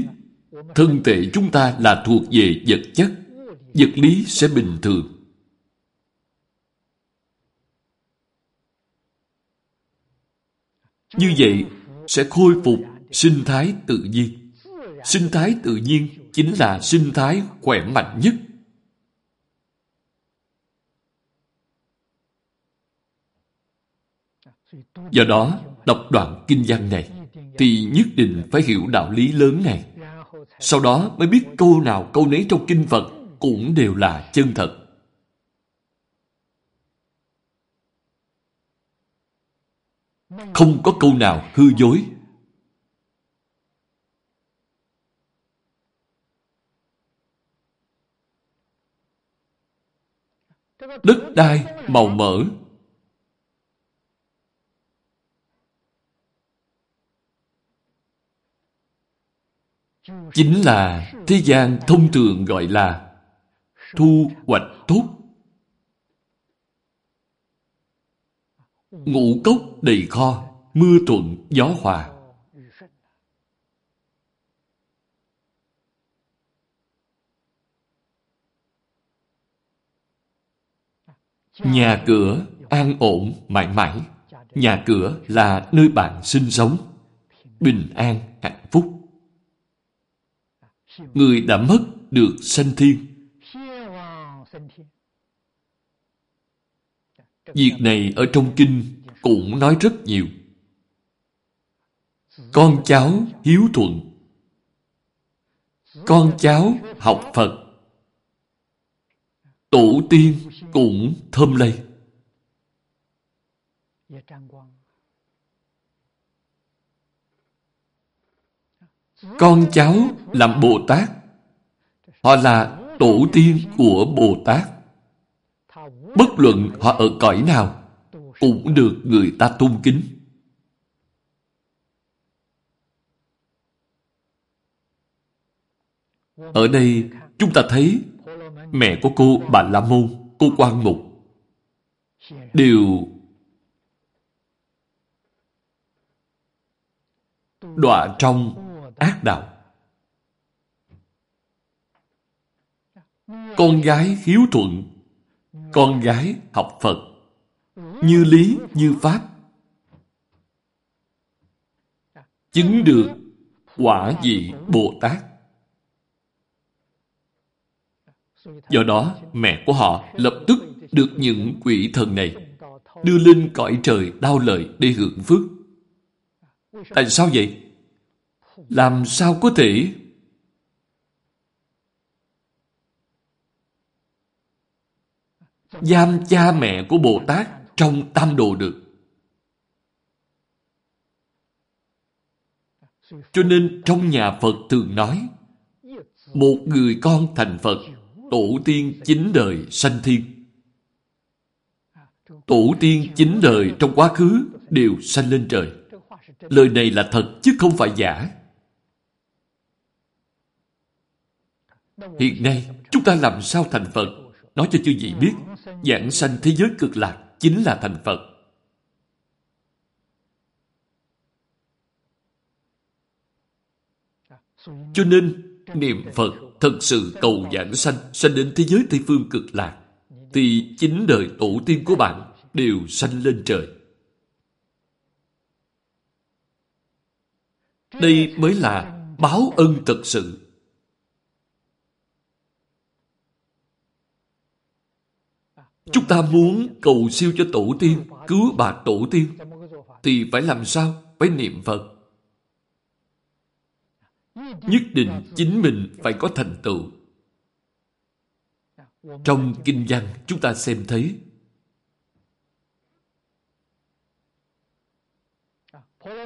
thân thể chúng ta là thuộc về vật chất. Vật lý sẽ bình thường. Như vậy sẽ khôi phục sinh thái tự nhiên. Sinh thái tự nhiên chính là sinh thái khỏe mạnh nhất. Do đó, đọc đoạn kinh văn này thì nhất định phải hiểu đạo lý lớn này. Sau đó mới biết câu nào câu nấy trong kinh Phật cũng đều là chân thật. Không có câu nào hư dối. Đất đai màu mỡ chính là thế gian thông thường gọi là thu hoạch tốt. Ngũ cốc đầy kho, mưa thuận, gió hòa. Nhà cửa an ổn mãi mãi. Nhà cửa là nơi bạn sinh sống. Bình an, hạnh phúc người đã mất được sanh thiên. Việc này ở trong kinh cũng nói rất nhiều. Con cháu hiếu thuận. Con cháu học phật. Tổ tiên cũng thơm lây. Con cháu làm bồ tát. Họ là tổ tiên của bồ tát. Bất luận họ ở cõi nào, cũng được người ta tôn kính. Ở đây, chúng ta thấy mẹ của cô bà la môn, cô quan mục. Đều đọa trong ác đạo. Con gái hiếu thuận, con gái học phật, như lý, như pháp, chứng được quả vị bồ tát. Do đó, mẹ của họ lập tức được những quỷ thần này đưa lên cõi trời đau lợi để hưởng phước. Tại sao vậy? Làm sao có thể giam cha mẹ của Bồ Tát trong tam đồ được. Cho nên trong nhà Phật thường nói, một người con thành Phật, tổ tiên chín đời sanh thiên. Tổ tiên chín đời trong quá khứ đều sanh lên trời. Lời này là thật chứ không phải giả. Hiện nay, chúng ta làm sao thành Phật? Nói cho chư vị biết, giảng sanh thế giới cực lạc chính là thành Phật. Cho nên, niệm Phật thật sự cầu giảng sanh, sanh đến thế giới Tây Phương cực lạc, thì chính đời tổ tiên của bạn đều sanh lên trời. Đây mới là báo ân thật sự. Chúng ta muốn cầu siêu cho tổ tiên, cứu bà tổ tiên, thì phải làm sao? Phải niệm Phật. Nhất định chính mình phải có thành tựu. Trong kinh văn chúng ta xem thấy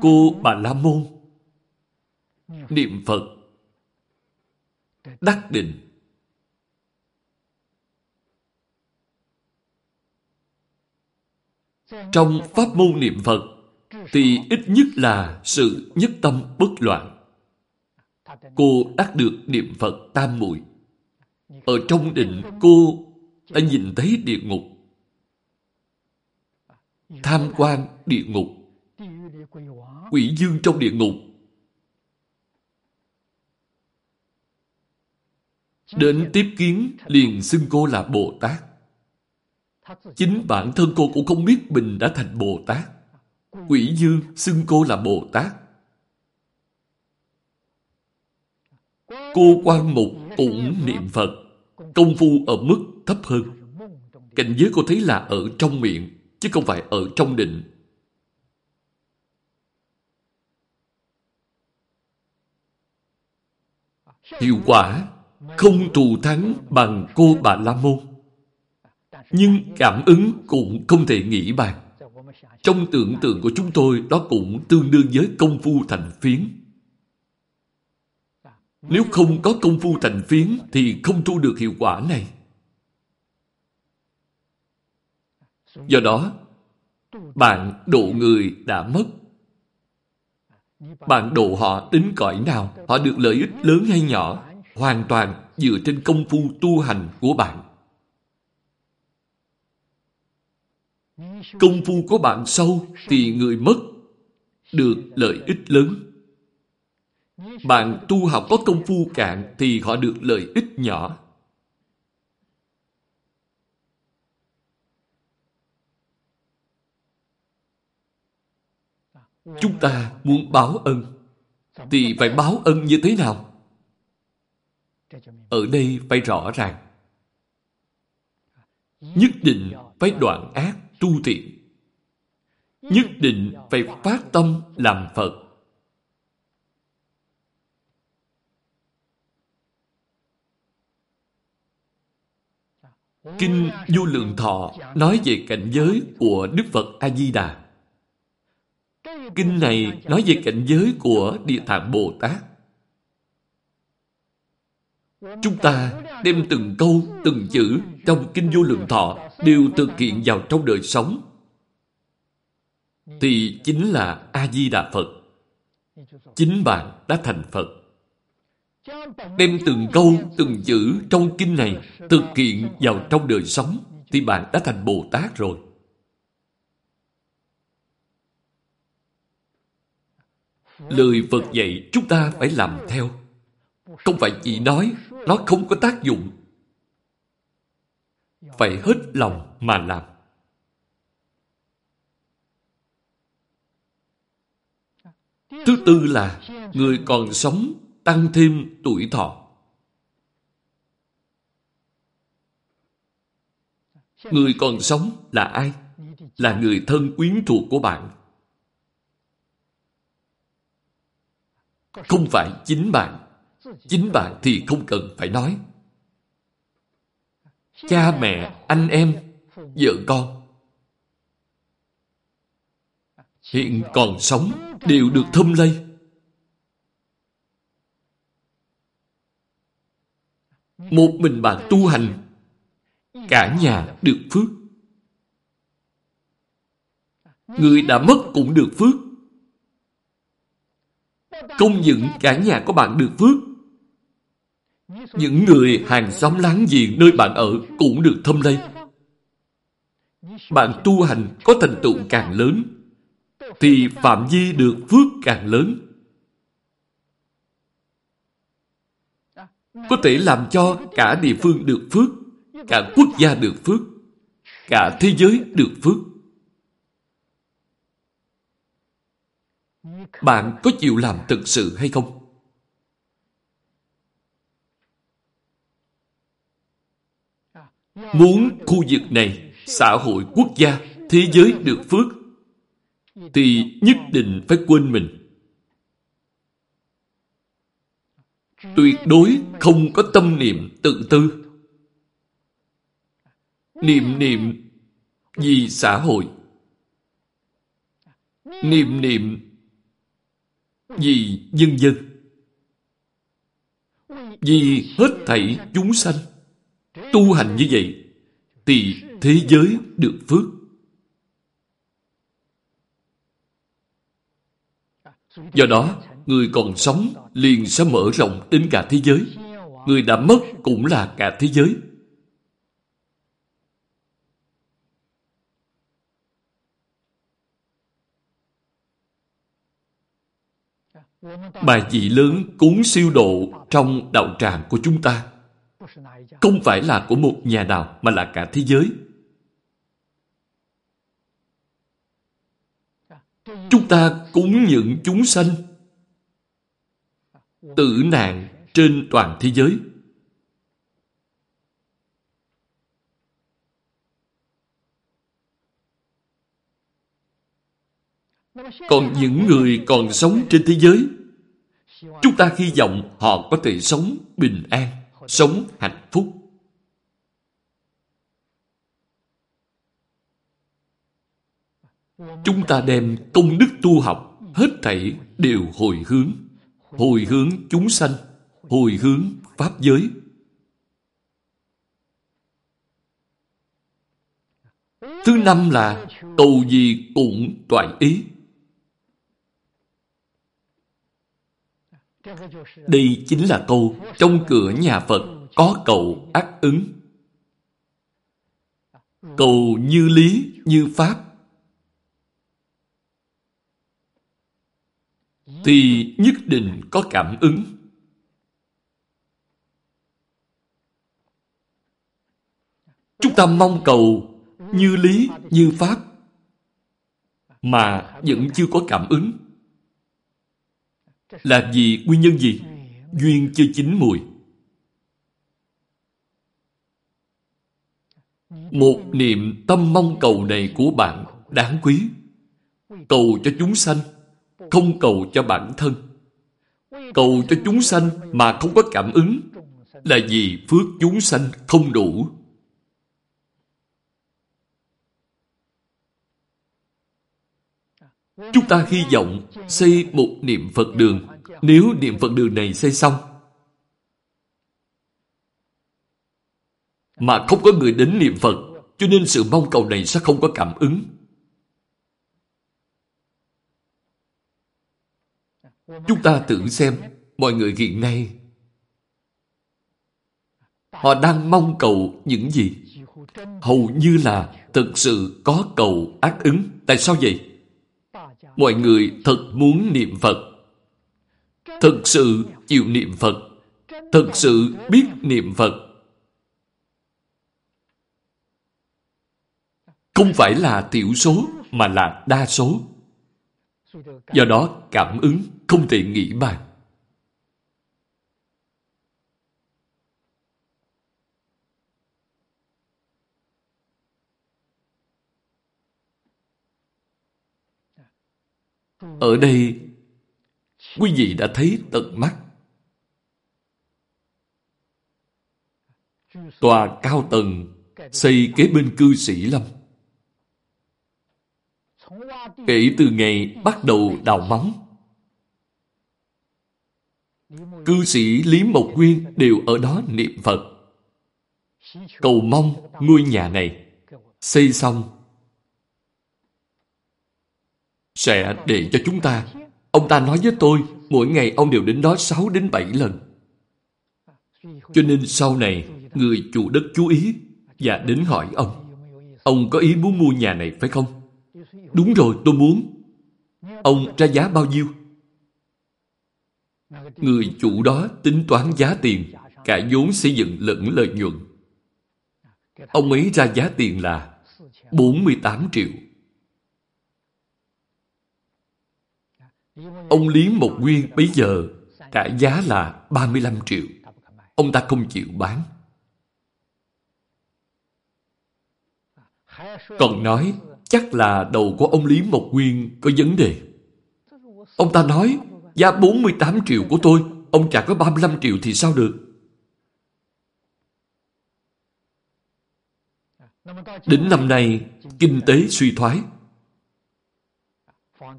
Cô Bà La Môn Niệm Phật Đắc định Trong pháp môn niệm Phật, thì ít nhất là sự nhất tâm bất loạn. Cô đắc được niệm Phật tam muội. Ở trong định cô đã nhìn thấy địa ngục. Tham quan địa ngục. Quỷ dương trong địa ngục. Đến tiếp kiến liền xưng cô là Bồ Tát. Chính bản thân cô cũng không biết mình đã thành Bồ Tát. Quỷ dương xưng cô là Bồ Tát. Cô quan mục cũng niệm Phật. Công phu ở mức thấp hơn. Cảnh giới cô thấy là ở trong miệng, chứ không phải ở trong định. Hiệu quả không thù thắng bằng cô Bà La Môn. Nhưng cảm ứng cũng không thể nghĩ bàn. Trong tưởng tượng của chúng tôi, đó cũng tương đương với công phu thành phiến. Nếu không có công phu thành phiến thì không thu được hiệu quả này. Do đó, bạn độ người đã mất. Bạn độ họ đến cõi nào, họ được lợi ích lớn hay nhỏ, hoàn toàn dựa trên công phu tu hành của bạn. Công phu của bạn sâu thì người mất được lợi ích lớn. Bạn tu học có công phu cạn thì họ được lợi ích nhỏ. Chúng ta muốn báo ân thì phải báo ân như thế nào? Ở đây phải rõ ràng. Nhất định phải đoạn ác tu thiện. Nhất định phải phát tâm làm Phật. Kinh du Lượng Thọ nói về cảnh giới của Đức Phật A-di-đà. Kinh này nói về cảnh giới của Địa Tạng Bồ Tát. Chúng ta đem từng câu, từng chữ trong Kinh Vô Lượng Thọ đều thực hiện vào trong đời sống thì chính là A-di-đà Phật. Chính bạn đã thành Phật. Đem từng câu, từng chữ trong kinh này thực hiện vào trong đời sống thì bạn đã thành Bồ Tát rồi. Lời Phật dạy chúng ta phải làm theo. Không phải chỉ nói, nó không có tác dụng. Phải hết lòng mà làm. Thứ tư là người còn sống tăng thêm tuổi thọ. Người còn sống là ai? Là người thân quyến thuộc của bạn. Không phải chính bạn. Chính bạn thì không cần phải nói. Cha mẹ, anh em, vợ con. Hiện còn sống đều được thâm lây. Một mình bạn tu hành, cả nhà được phước. Người đã mất cũng được phước. Công dựng cả nhà của bạn được phước. Những người hàng xóm láng giềng nơi bạn ở cũng được thâm lây. Bạn tu hành có thành tựu càng lớn, thì phạm vi được phước càng lớn. Có thể làm cho cả địa phương được phước, cả quốc gia được phước, cả thế giới được phước. Bạn có chịu làm thực sự hay không? Muốn khu vực này, xã hội, quốc gia, thế giới được phước, thì nhất định phải quên mình. Tuyệt đối không có tâm niệm tự tư. Niệm niệm vì xã hội. Niệm niệm vì nhân dân. Vì hết thảy chúng sanh. Tu hành như vậy thì thế giới được phước. Do đó, người còn sống liền sẽ mở rộng đến cả thế giới. Người đã mất cũng là cả thế giới. Bài vị lớn cúng siêu độ trong đạo tràng của chúng ta không phải là của một nhà nào mà là cả thế giới. Chúng ta cúng những chúng sanh tử nạn trên toàn thế giới. Còn những người còn sống trên thế giới, chúng ta hy vọng họ có thể sống bình an, sống hạnh phúc. Chúng ta đem công đức tu học hết thảy đều hồi hướng, hồi hướng chúng sanh, hồi hướng Pháp giới. Thứ năm là cầu gì cũng toàn ý. Đây chính là câu trong cửa nhà Phật có cầu ác ứng. Cầu như lý, như pháp. Thì nhất định có cảm ứng. Chúng ta mong cầu như lý, như pháp mà vẫn chưa có cảm ứng. Là vì nguyên nhân gì? Duyên chưa chín mùi. Một niệm tâm mong cầu này của bạn đáng quý. Cầu cho chúng sanh, không cầu cho bản thân. Cầu cho chúng sanh mà không có cảm ứng là vì phước chúng sanh không đủ. Chúng ta hy vọng xây một niệm Phật đường. Nếu niệm Phật đường này xây xong, mà không có người đến niệm Phật, cho nên sự mong cầu này sẽ không có cảm ứng. Chúng ta tưởng xem, mọi người hiện nay họ đang mong cầu những gì? Hầu như là thực sự có cầu ác ứng. Tại sao vậy? Mọi người thật muốn niệm Phật. Thật sự chịu niệm Phật. Thật sự biết niệm Phật. Không phải là thiểu số, mà là đa số. Do đó cảm ứng không thể nghĩ bàn. Ở đây, quý vị đã thấy tận mắt. Tòa cao tầng xây kế bên cư sĩ Lâm. Kể từ ngày bắt đầu đào móng, cư sĩ Lý Mộc Nguyên đều ở đó niệm Phật. Cầu mong ngôi nhà này xây xong sẽ để cho chúng ta. Ông ta nói với tôi, mỗi ngày ông đều đến đó 6 đến 7 lần. Cho nên sau này, người chủ đất chú ý và đến hỏi ông. Ông có ý muốn mua nhà này phải không? Đúng rồi, tôi muốn. Ông ra giá bao nhiêu? Người chủ đó tính toán giá tiền, cả vốn xây dựng lẫn lợi nhuận. Ông ấy ra giá tiền là 48 triệu. Ông Lý Mộc Nguyên bây giờ trả giá là 35 triệu. Ông ta không chịu bán. Còn nói chắc là đầu của ông Lý Mộc Nguyên có vấn đề. Ông ta nói giá 48 triệu của tôi, ông trả có 35 triệu thì sao được? Đến năm nay, kinh tế suy thoái,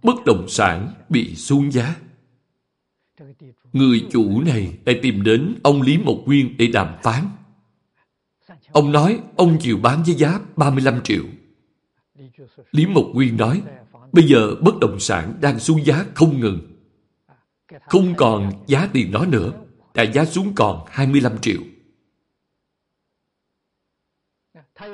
bất động sản bị xuống giá. Người chủ này lại tìm đến ông Lý Mộc Nguyên để đàm phán. Ông nói ông chịu bán với giá 35 triệu. Lý Mộc Nguyên nói, bây giờ bất động sản đang xuống giá không ngừng. Không còn giá tiền đó nữa. Đã giá xuống còn 25 triệu.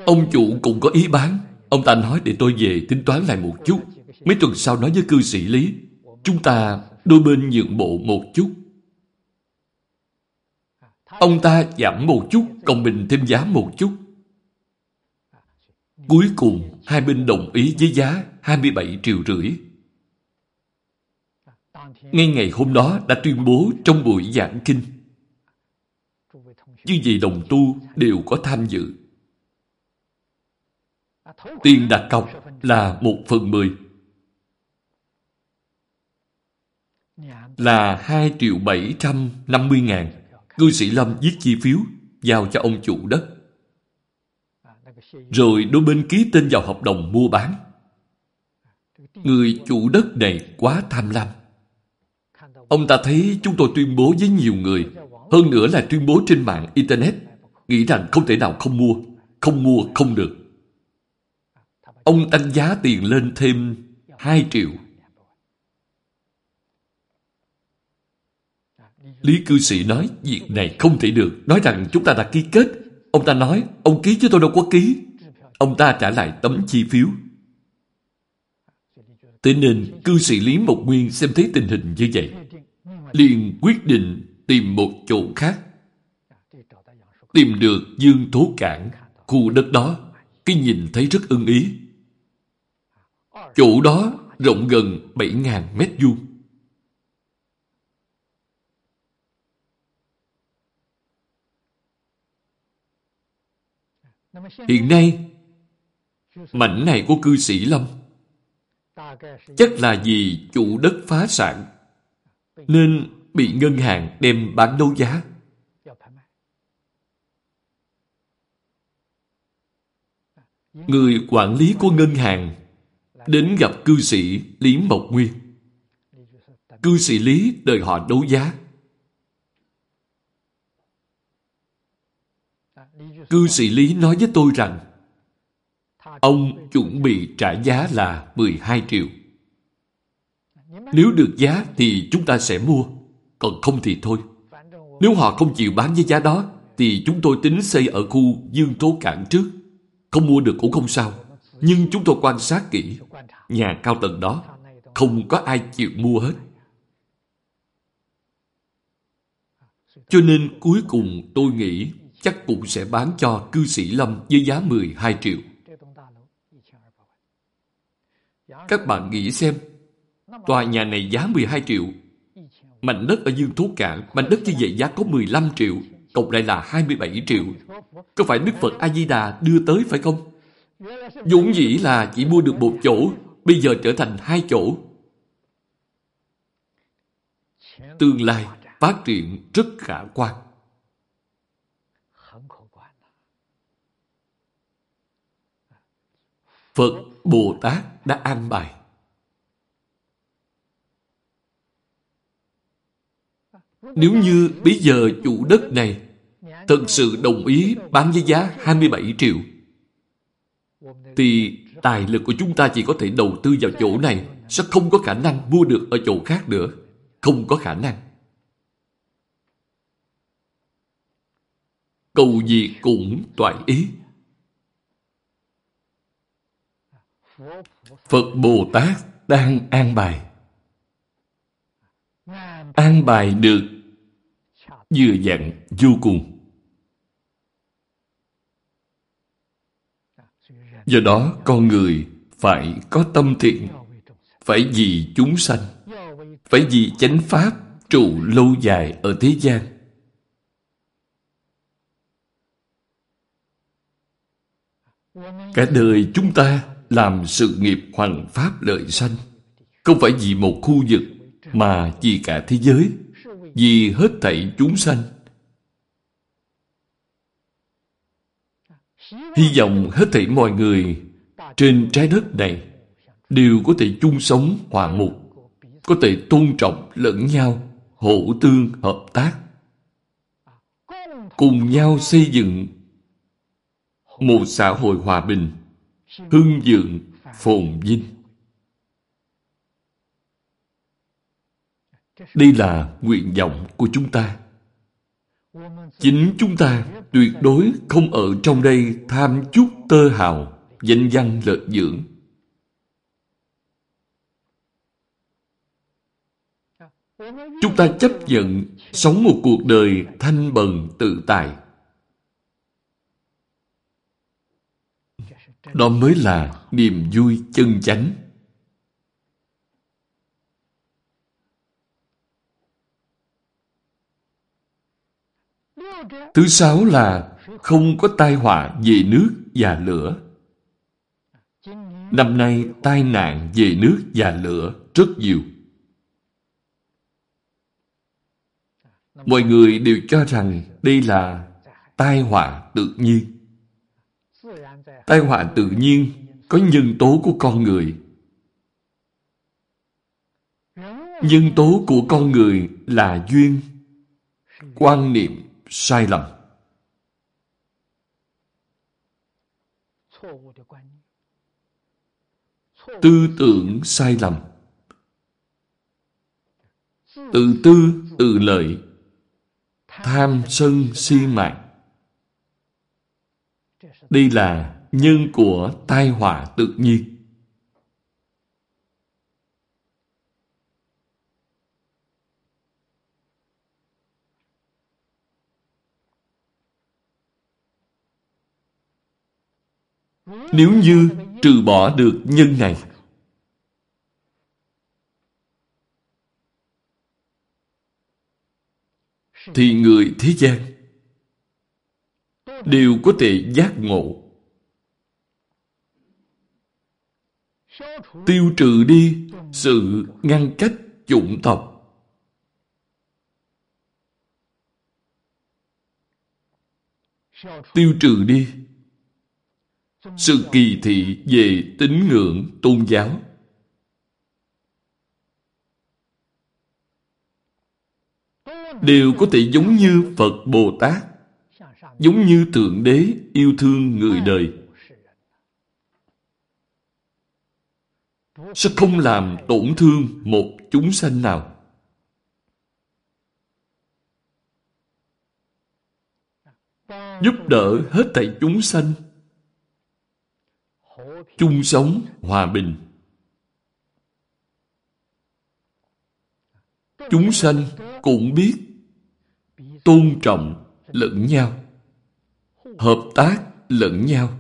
Ông chủ cũng có ý bán. Ông ta nói, để tôi về tính toán lại một chút. Mấy tuần sau nói với cư sĩ Lý, chúng ta đôi bên nhượng bộ một chút. Ông ta giảm một chút, còn mình thêm giá một chút. Cuối cùng, hai bên đồng ý với giá 27 triệu rưỡi. Ngay ngày hôm đó đã tuyên bố trong buổi giảng kinh. Như vậy đồng tu đều có tham dự. Tiền đặt cọc là một phần mười. Là 2 triệu 750 ngàn. Cư sĩ Lâm viết chi phiếu giao cho ông chủ đất. Rồi đôi bên ký tên vào hợp đồng mua bán. Người chủ đất này quá tham lam. Ông ta thấy chúng tôi tuyên bố với nhiều người, hơn nữa là tuyên bố trên mạng Internet, nghĩ rằng không thể nào không mua, không mua không được. Ông tăng giá tiền lên thêm 2 triệu. Lý cư sĩ nói việc này không thể được. Nói rằng chúng ta đã ký kết. Ông ta nói, ông ký chứ tôi đâu có ký. Ông ta trả lại tấm chi phiếu. Thế nên cư sĩ Lý Mộc Nguyên xem thấy tình hình như vậy. liền quyết định tìm một chỗ khác. Tìm được Dương Thố Cảng, khu đất đó, cái nhìn thấy rất ưng ý. Chỗ đó rộng gần 7.000 mét vuông. Hiện nay, mảnh này của cư sĩ Lâm chắc là vì chủ đất phá sản nên bị ngân hàng đem bán đấu giá. Người quản lý của ngân hàng đến gặp cư sĩ Lý Mộc Nguyên. Cư sĩ Lý đợi họ đấu giá. Cư sĩ Lý nói với tôi rằng ông chuẩn bị trả giá là 12 triệu. Nếu được giá thì chúng ta sẽ mua, còn không thì thôi. Nếu họ không chịu bán với giá đó, thì chúng tôi tính xây ở khu Dương Tố Cảng trước. Không mua được cũng không sao. Nhưng chúng tôi quan sát kỹ, nhà cao tầng đó không có ai chịu mua hết. Cho nên cuối cùng tôi nghĩ chắc cũng sẽ bán cho cư sĩ Lâm với giá 12 triệu. Các bạn nghĩ xem, tòa nhà này giá 12 triệu. Mảnh đất ở Dương Thú Cạn, mảnh đất như vậy giá có 15 triệu, cộng lại là 27 triệu. Có phải Đức Phật A-di-đà đưa tới phải không? Dũng dĩ là chỉ mua được một chỗ, bây giờ trở thành hai chỗ. Tương lai phát triển rất khả quan. Phật Bồ Tát đã an bài. Nếu như bây giờ chủ đất này thật sự đồng ý bán với giá 27 triệu, thì tài lực của chúng ta chỉ có thể đầu tư vào chỗ này, sẽ không có khả năng mua được ở chỗ khác nữa. Không có khả năng. Cầu gì cũng toại ý. Phật Bồ Tát đang an bài. An bài được vừa dặn vô cùng. Do đó con người phải có tâm thiện, phải vì chúng sanh, phải vì chánh pháp trụ lâu dài ở thế gian. Cả đời chúng ta làm sự nghiệp hoằng pháp lợi sanh. Không phải vì một khu vực mà vì cả thế giới, vì hết thảy chúng sanh. Hy vọng hết thảy mọi người trên trái đất này đều có thể chung sống hòa mục có thể tôn trọng lẫn nhau hỗ tương hợp tác, cùng nhau xây dựng một xã hội hòa bình hưng dượng phồn vinh. Đây là nguyện vọng của chúng ta. Chính chúng ta tuyệt đối không ở trong đây tham chút tơ hào, danh văn lợi dưỡng. Chúng ta chấp nhận sống một cuộc đời thanh bần tự tại Đó mới là niềm vui chân chánh. Thứ sáu là không có tai họa về nước và lửa. Năm nay tai nạn về nước và lửa rất nhiều. Mọi người đều cho rằng đây là tai họa tự nhiên. Tai họa tự nhiên có nhân tố của con người. Nhân tố của con người là duyên, quan niệm sai lầm. tư tưởng sai lầm tự tư tự lợi tham sân si mạng đây là nhân của tai họa tự nhiên. Nếu như trừ bỏ được nhân này, thì người thế gian đều có thể giác ngộ. Tiêu trừ đi sự ngăn cách chủng tộc tiêu trừ đi sự kỳ thị về tín ngưỡng tôn giáo đều có thể giống như Phật Bồ Tát, giống như Thượng Đế yêu thương người đời. Sẽ không làm tổn thương một chúng sanh nào. Giúp đỡ hết thảy chúng sanh chung sống hòa bình. Chúng sanh cũng biết tôn trọng lẫn nhau, hợp tác lẫn nhau.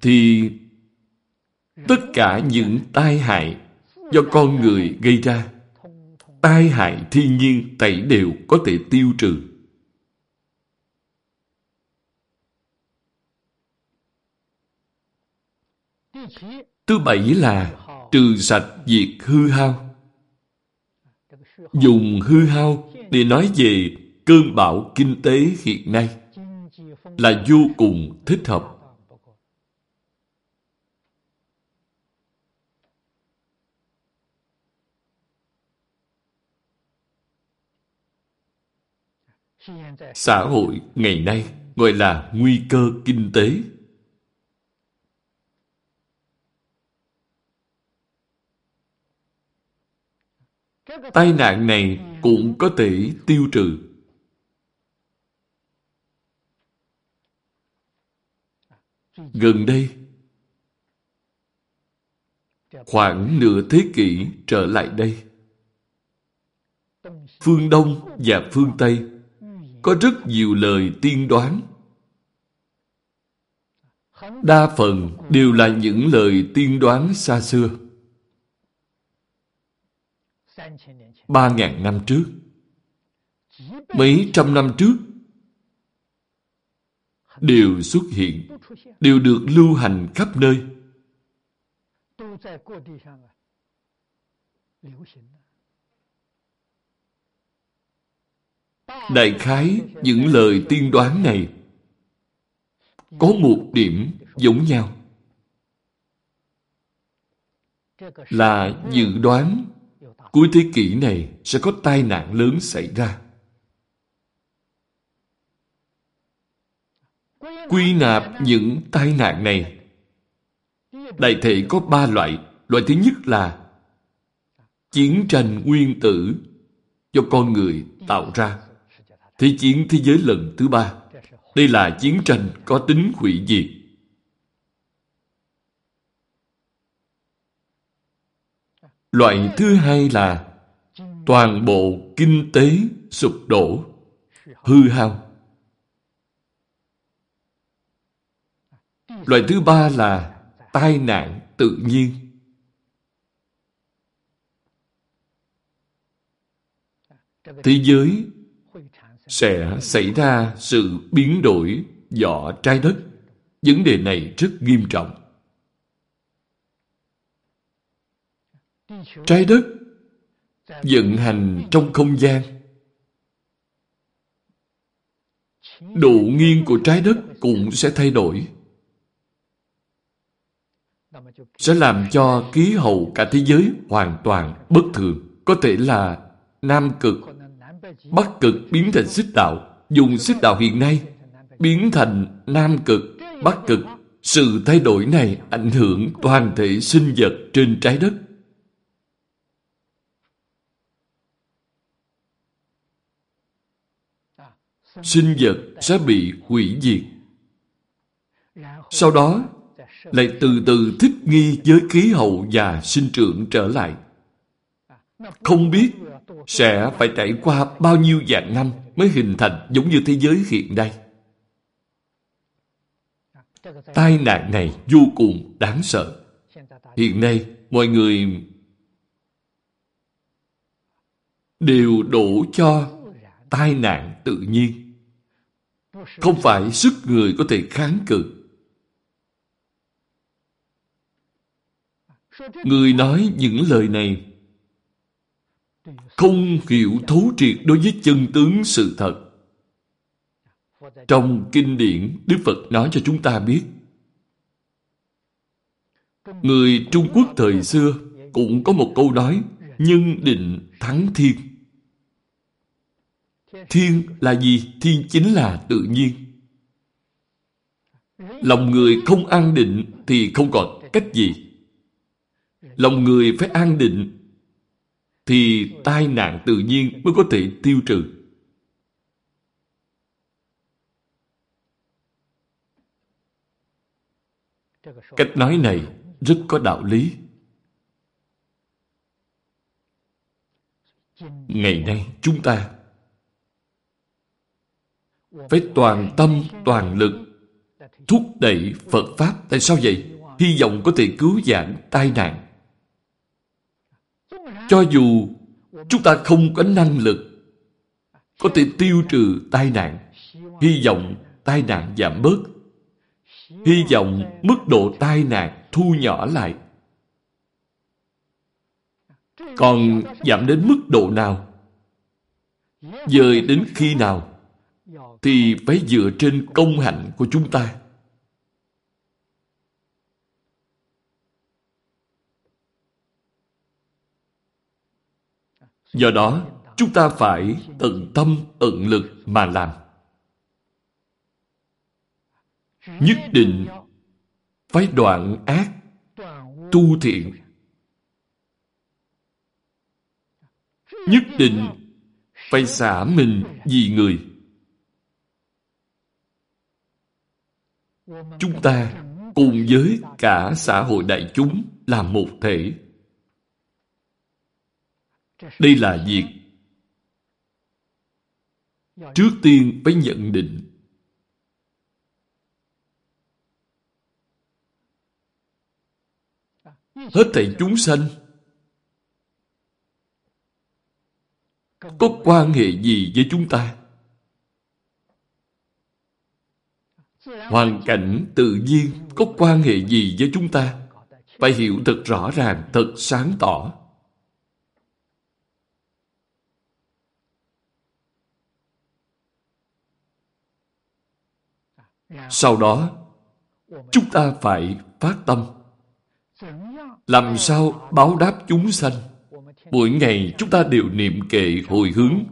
Thì tất cả những tai hại do con người gây ra, tai hại thiên nhiên tẩy đều có thể tiêu trừ. Thứ bảy là trừ sạch diệt hư hao. Dùng hư hao để nói về cơn bão kinh tế hiện nay là vô cùng thích hợp. Xã hội ngày nay gọi là nguy cơ kinh tế. tai nạn này cũng có thể tiêu trừ. Gần đây, khoảng nửa thế kỷ trở lại đây, phương Đông và phương Tây có rất nhiều lời tiên đoán. Đa phần đều là những lời tiên đoán xa xưa. Ba ngàn năm trước, mấy trăm năm trước, đều xuất hiện, đều được lưu hành khắp nơi. Đại khái, những lời tiên đoán này có một điểm giống nhau là dự đoán cuối thế kỷ này sẽ có tai nạn lớn xảy ra. Quy nạp những tai nạn này, đại thể có ba loại. Loại thứ nhất là chiến tranh nguyên tử do con người tạo ra. Thế chiến thế giới lần thứ ba. Đây là chiến tranh có tính hủy diệt. Loại thứ hai là toàn bộ kinh tế sụp đổ, hư hao. Loại thứ ba là tai nạn tự nhiên. Thế giới sẽ xảy ra sự biến đổi vỏ trái đất. Vấn đề này rất nghiêm trọng. Trái đất vận hành trong không gian. Độ nghiêng của trái đất cũng sẽ thay đổi. Sẽ làm cho khí hậu cả thế giới hoàn toàn bất thường. Có thể là Nam Cực, Bắc Cực biến thành xích đạo. Dùng xích đạo hiện nay biến thành Nam Cực, Bắc Cực Sự thay đổi này ảnh hưởng toàn thể sinh vật trên trái đất. Sinh vật sẽ bị hủy diệt. Sau đó, lại từ từ thích nghi với khí hậu và sinh trưởng trở lại. Không biết sẽ phải trải qua bao nhiêu vạn năm mới hình thành giống như thế giới hiện nay. Tai nạn này vô cùng đáng sợ. Hiện nay, mọi người đều đổ cho tai nạn tự nhiên. Không phải sức người có thể kháng cự. Người nói những lời này không hiểu thấu triệt đối với chân tướng sự thật. Trong kinh điển, Đức Phật nói cho chúng ta biết Người Trung Quốc thời xưa cũng có một câu nói nhân định thắng thiên. Thiên là gì? Thiên chính là tự nhiên. Lòng người không an định thì không còn cách gì. Lòng người phải an định thì tai nạn tự nhiên mới có thể tiêu trừ. Cách nói này rất có đạo lý. Ngày nay chúng ta phải toàn tâm, toàn lực thúc đẩy Phật Pháp. Tại sao vậy? Hy vọng có thể cứu vãn tai nạn. Cho dù chúng ta không có năng lực có thể tiêu trừ tai nạn, hy vọng tai nạn giảm bớt, hy vọng mức độ tai nạn thu nhỏ lại. Còn giảm đến mức độ nào? Dời đến khi nào? Thì phải dựa trên công hạnh của chúng ta. Do đó, chúng ta phải tận tâm, tận lực mà làm. Nhất định phải đoạn ác, tu thiện. Nhất định phải xả mình vì người. Chúng ta cùng với cả xã hội đại chúng là một thể. Đây là việc trước tiên phải nhận định. Hết thảy chúng sanh có quan hệ gì với chúng ta? Hoàn cảnh tự nhiên có quan hệ gì với chúng ta? Phải hiểu thật rõ ràng, thật sáng tỏ. Sau đó, chúng ta phải phát tâm làm sao báo đáp chúng sanh? Mỗi ngày chúng ta đều niệm kệ hồi hướng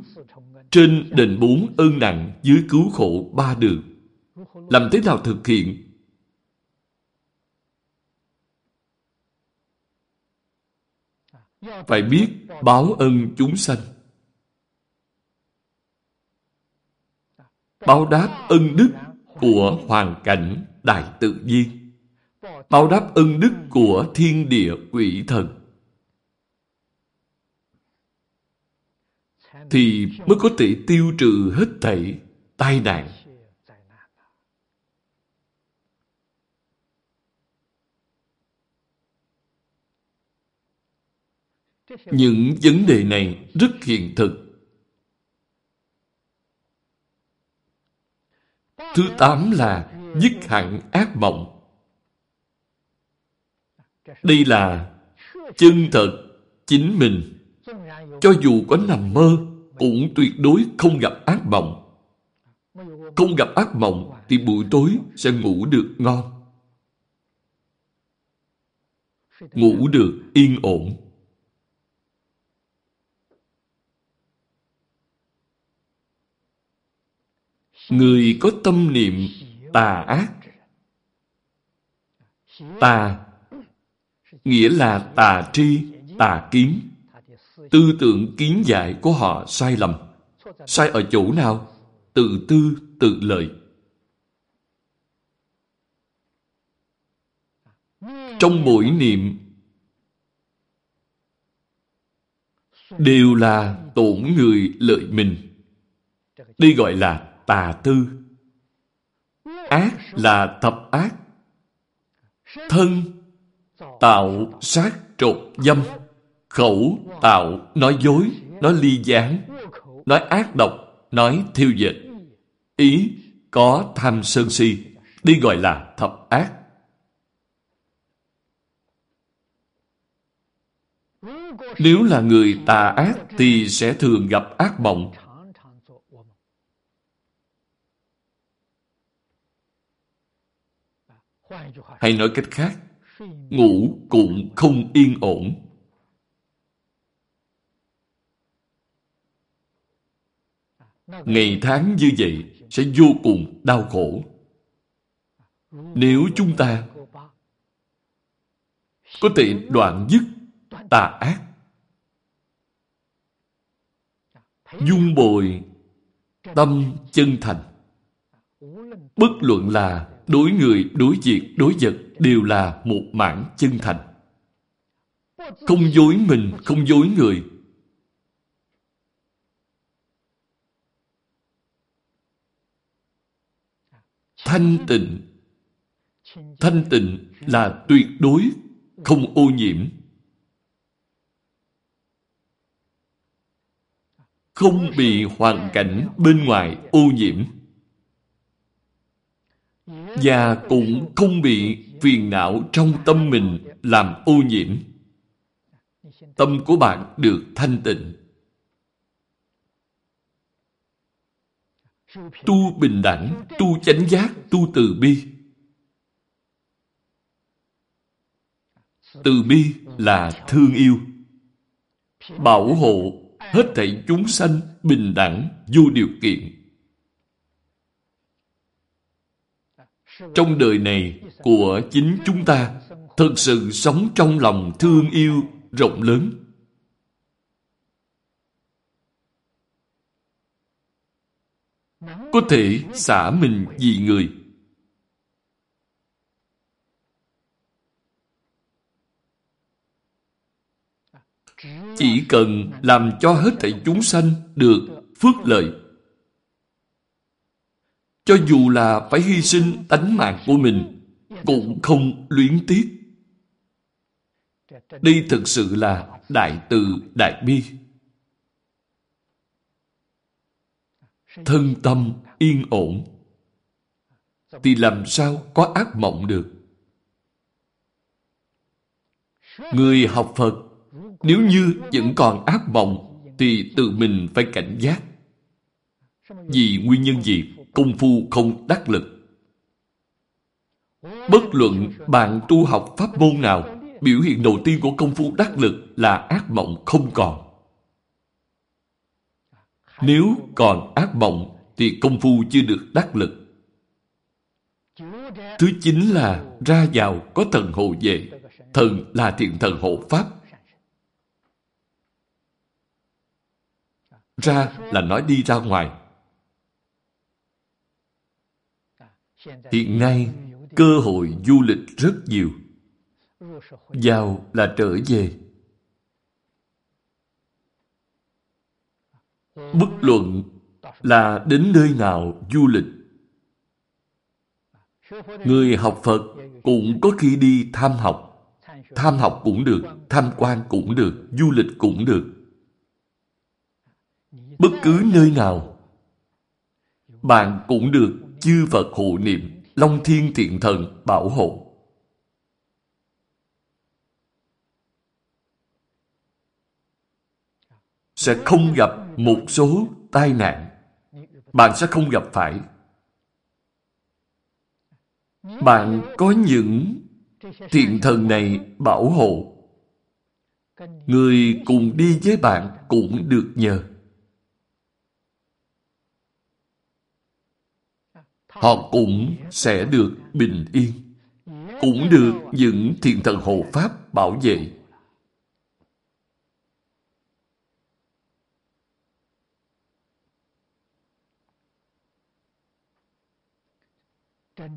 trên đền bốn ơn nặng, dưới cứu khổ ba đường. Làm thế nào thực hiện? Phải biết báo ân chúng sanh. Báo đáp ân đức của hoàn cảnh đại tự nhiên báo đáp ân đức của thiên địa quỷ thần. Thì mới có thể tiêu trừ hết thảy tai nạn. Những vấn đề này rất hiện thực. Thứ tám là dứt hẳn ác mộng đây là chân thật chính mình. Cho dù có nằm mơ, cũng tuyệt đối không gặp ác mộng. Không gặp ác mộng thì buổi tối sẽ ngủ được ngon. Ngủ được yên ổn. Người có tâm niệm tà ác Tà nghĩa là tà tri, tà kiến. Tư tưởng kiến giải của họ sai lầm. Sai ở chỗ nào? Tự tư, tự lợi. Trong mỗi niệm đều là tổn người lợi mình. Đây gọi là tà tư. Ác là thập ác. Thân tạo sát trột dâm. Khẩu tạo nói dối, nói ly gián, nói ác độc, nói thiêu dịch. Ý có tham sân si. đi gọi là thập ác. Nếu là người tà ác thì sẽ thường gặp ác mộng. Hay nói cách khác, ngủ cũng không yên ổn. Ngày tháng như vậy sẽ vô cùng đau khổ. Nếu chúng ta có thể đoạn dứt tà ác, dung bồi tâm chân thành, bất luận là đối người, đối việc, đối vật đều là một mảng chân thành. Không dối mình, không dối người. Thanh tịnh Thanh tịnh là tuyệt đối không ô nhiễm. Không bị hoàn cảnh bên ngoài ô nhiễm và cũng không bị phiền não trong tâm mình làm ô nhiễm. Tâm của bạn được thanh tịnh. Tu bình đẳng, tu chánh giác, tu từ bi. Từ bi là thương yêu. Bảo hộ hết thảy chúng sanh bình đẳng, vô điều kiện. Trong đời này của chính chúng ta, thực sự sống trong lòng thương yêu rộng lớn. Có thể xả mình vì người. Chỉ cần làm cho hết thảy chúng sanh được phước lợi cho dù là phải hy sinh tánh mạng của mình, cũng không luyến tiếc. Đây thực sự là đại từ đại bi. Thân tâm yên ổn, thì làm sao có ác mộng được? Người học Phật, nếu như vẫn còn ác mộng, thì tự mình phải cảnh giác. Vì nguyên nhân gì? Công phu không đắc lực. Bất luận bạn tu học pháp môn nào, biểu hiện đầu tiên của công phu đắc lực là ác mộng không còn. Nếu còn ác mộng thì công phu chưa được đắc lực. Thứ chính là ra vào có thần hộ về. Thần là thiện thần hộ Pháp. Ra là nói đi ra ngoài. Hiện nay, cơ hội du lịch rất nhiều. Vào là trở về. Bất luận là đến nơi nào du lịch. Người học Phật cũng có khi đi tham học. Tham học cũng được, tham quan cũng được, du lịch cũng được. Bất cứ nơi nào, bạn cũng được chư Phật hộ niệm, Long Thiên Thiện Thần bảo hộ. Sẽ không gặp một số tai nạn. Bạn sẽ không gặp phải. Bạn có những thiện thần này bảo hộ. Người cùng đi với bạn cũng được nhờ. Họ cũng sẽ được bình yên. cũng được những thiền thần hộ pháp bảo vệ.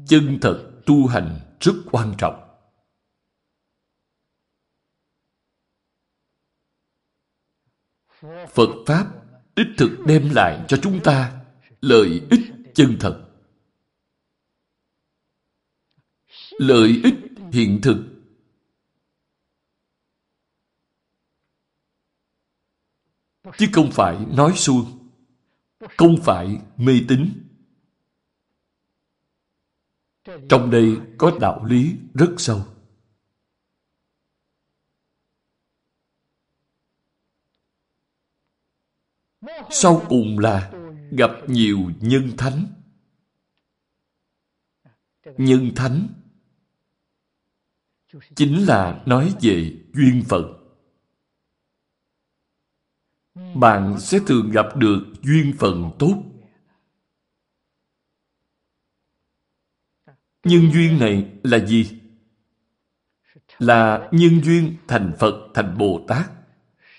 Chân thật tu hành rất quan trọng. Phật Pháp đích thực đem lại cho chúng ta lợi ích chân thật. Lợi ích hiện thực. Chứ không phải nói suông, không phải mê tín. Trong đây có đạo lý rất sâu. Sau cùng là gặp nhiều nhân thánh. Nhân thánh chính là nói về duyên phận. Bạn sẽ thường gặp được duyên phận tốt. Nhân duyên này là gì? Là nhân duyên thành Phật, thành Bồ Tát.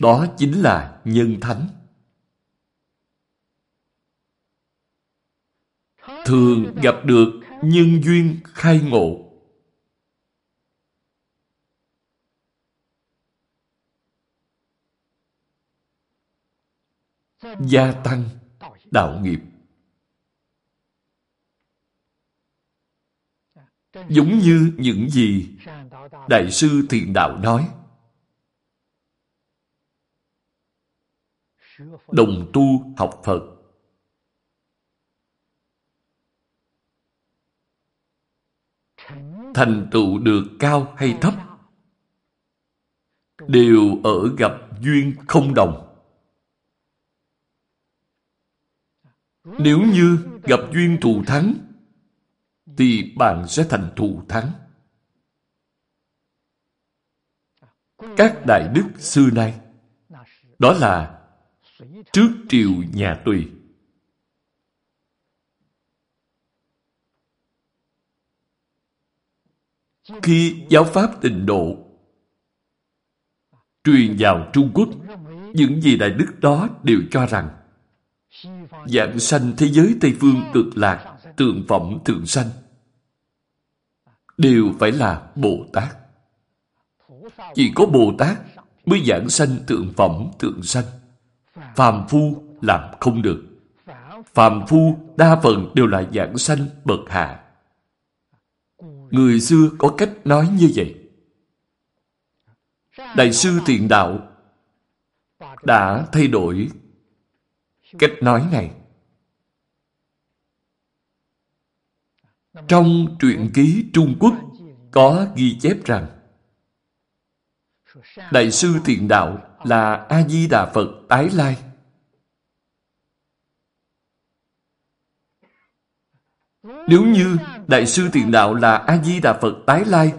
Đó chính là nhân thánh. thường gặp được nhân duyên khai ngộ. Gia tăng đạo nghiệp. Giống như những gì Đại sư Thiền Đạo nói. Đồng tu học Phật thành tựu được cao hay thấp đều ở gặp duyên không đồng. Nếu như gặp duyên thù thắng, thì bạn sẽ thành thù thắng. Các đại đức xưa nay, đó là trước triều nhà Tùy. Khi giáo pháp tịnh độ truyền vào Trung Quốc, những gì đại đức đó đều cho rằng dạng sanh thế giới Tây Phương cực lạc, tượng phẩm thượng sanh đều phải là Bồ Tát. Chỉ có Bồ Tát mới giảng sanh tượng phẩm thượng sanh. Phàm phu làm không được. Phàm phu đa phần đều là giảng sanh bậc hạ. Người xưa có cách nói như vậy. Đại sư Tiền Đạo đã thay đổi cách nói này. Trong truyện ký Trung Quốc có ghi chép rằng Đại sư Thiện Đạo là A-di-đà Phật tái lai. Nếu như Đại sư Thiện Đạo là A-di-đà Phật tái lai,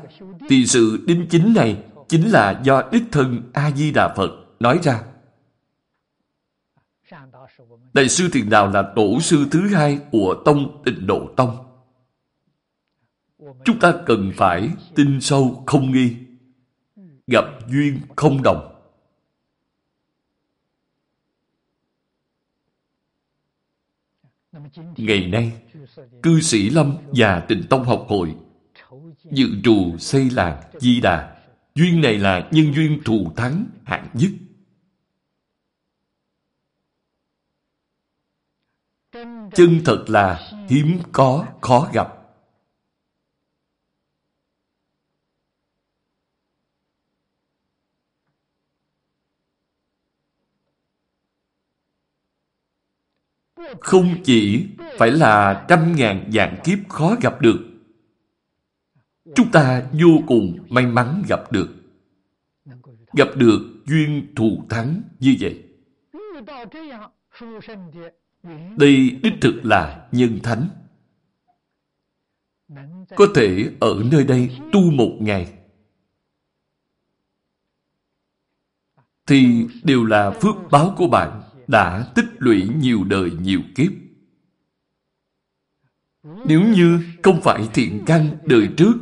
thì sự đính chính này chính là do đích thân A-di-đà Phật nói ra. Đại sư thiền Đạo là tổ sư thứ hai của Tông Tịnh Độ Tông. Chúng ta cần phải tin sâu không nghi, gặp duyên không đồng. Ngày nay, cư sĩ Lâm và Tịnh Tông học hội dự trù xây làng Di Đà. Duyên này là nhân duyên thù thắng hạng nhất. Chân thật là hiếm có, khó gặp. Không chỉ phải là trăm ngàn dạng kiếp khó gặp được. Chúng ta vô cùng may mắn gặp được. Gặp được duyên thù thắng như vậy. Đây đích thực là nhân thánh. Có thể ở nơi đây tu một ngày thì đều là phước báo của bạn đã tích lũy nhiều đời nhiều kiếp. Nếu như không phải thiện căn đời trước,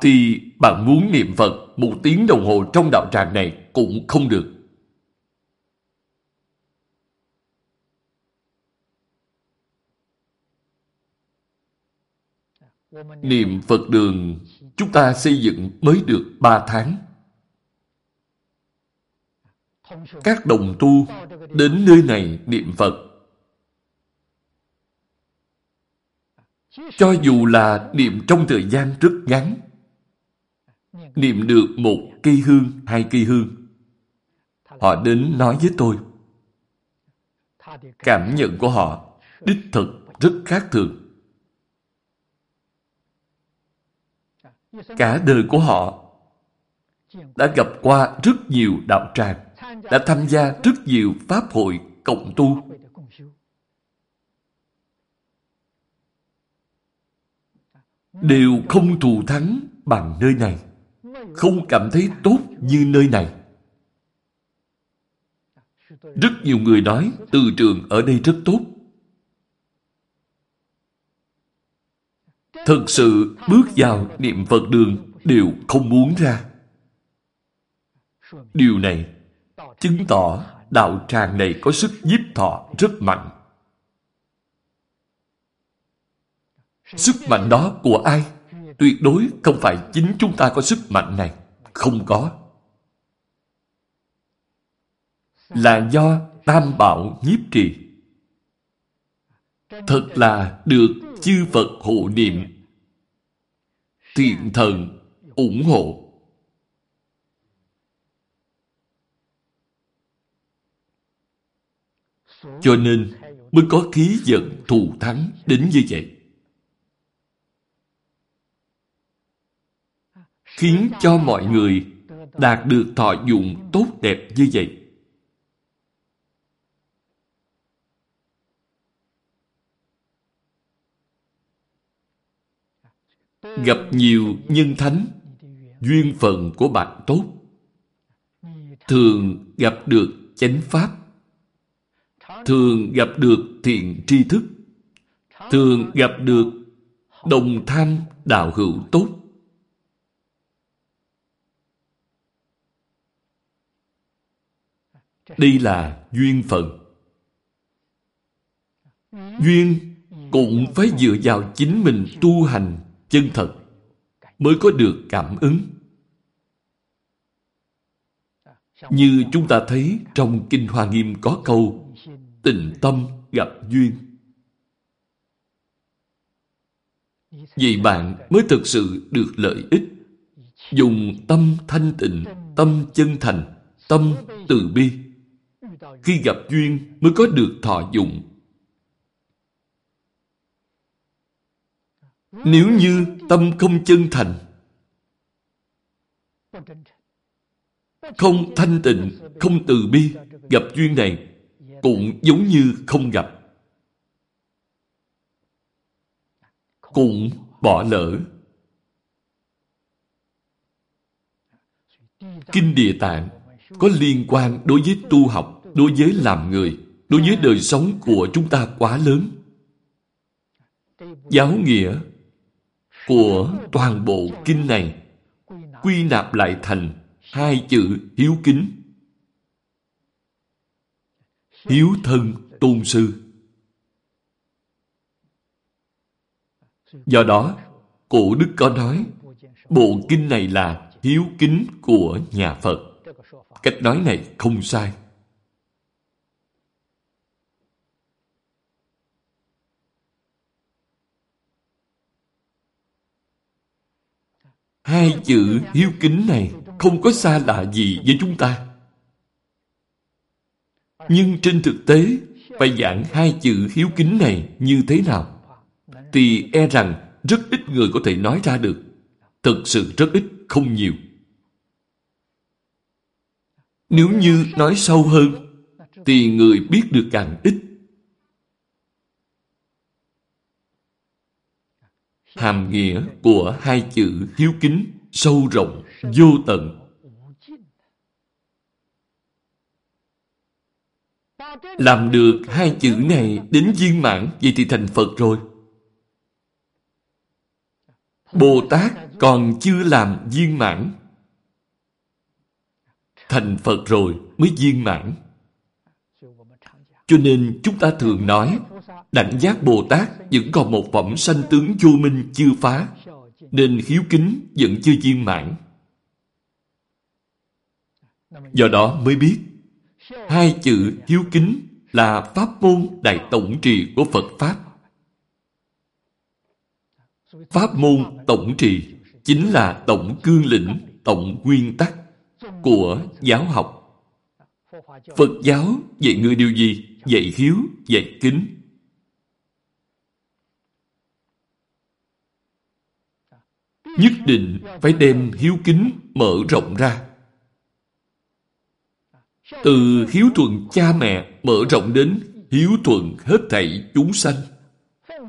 thì bạn muốn niệm Phật một tiếng đồng hồ trong đạo tràng này cũng không được. Niệm Phật đường chúng ta xây dựng mới được ba tháng. Các đồng tu đến nơi này niệm Phật. Cho dù là niệm trong thời gian rất ngắn, niệm được một cây hương, hai cây hương, họ đến nói với tôi. Cảm nhận của họ đích thực rất khác thường. Cả đời của họ đã gặp qua rất nhiều đạo tràng, đã tham gia rất nhiều pháp hội cộng tu. Đều không thù thắng bằng nơi này, không cảm thấy tốt như nơi này. Rất nhiều người nói từ trường ở đây rất tốt. Thật sự, bước vào niệm Phật đường đều không muốn ra. Điều này chứng tỏ đạo tràng này có sức nhiếp thọ rất mạnh. Sức mạnh đó của ai? Tuyệt đối không phải chính chúng ta có sức mạnh này. Không có. Là do tam bảo nhiếp trì. Thật là được chư Phật hộ niệm thiện thần ủng hộ. Cho nên mới có khí giận thù thắng đến như vậy. Khiến cho mọi người đạt được thọ dụng tốt đẹp như vậy. Gặp nhiều nhân thánh, duyên phận của bạn tốt. Thường gặp được chánh pháp. Thường gặp được thiện tri thức. Thường gặp được đồng tham đạo hữu tốt. Đây là duyên phận. Duyên cũng phải dựa vào chính mình tu hành chân thật mới có được cảm ứng. Như chúng ta thấy trong Kinh Hoa Nghiêm có câu tình tâm gặp duyên. Vì bạn mới thực sự được lợi ích. Dùng tâm thanh tịnh, tâm chân thành, tâm từ bi. Khi gặp duyên mới có được thọ dụng Nếu như tâm không chân thành, không thanh tịnh, không từ bi, gặp duyên này cũng giống như không gặp. Cũng bỏ lỡ. Kinh Địa Tạng có liên quan đối với tu học, đối với làm người, đối với đời sống của chúng ta quá lớn. Giáo nghĩa của toàn bộ kinh này quy nạp lại thành hai chữ hiếu kính. Hiếu thân tôn sư. Do đó, cổ đức có nói, bộ kinh này là hiếu kính của nhà Phật. Cách nói này không sai. Hai chữ hiếu kính này không có xa lạ gì với chúng ta. Nhưng trên thực tế, phải giảng hai chữ hiếu kính này như thế nào? Thì e rằng rất ít người có thể nói ra được. Thực sự rất ít, không nhiều. Nếu như nói sâu hơn, thì người biết được càng ít. Hàm nghĩa của hai chữ hiếu kính sâu rộng, vô tận. Làm được hai chữ này đến viên mãn, vậy thì thành Phật rồi. Bồ Tát còn chưa làm viên mãn. Thành Phật rồi mới viên mãn. Cho nên chúng ta thường nói Đảnh giác Bồ Tát vẫn còn một phẩm sanh tướng vô minh chưa phá nên hiếu kính vẫn chưa viên mãn. Do đó mới biết hai chữ hiếu kính là pháp môn đại tổng trì của Phật Pháp. Pháp môn tổng trì chính là tổng cương lĩnh, tổng nguyên tắc của giáo học. Phật giáo dạy người điều gì? Dạy hiếu, dạy kính. Nhất định phải đem hiếu kính mở rộng ra. Từ hiếu thuận cha mẹ mở rộng đến hiếu thuận hết thảy chúng sanh.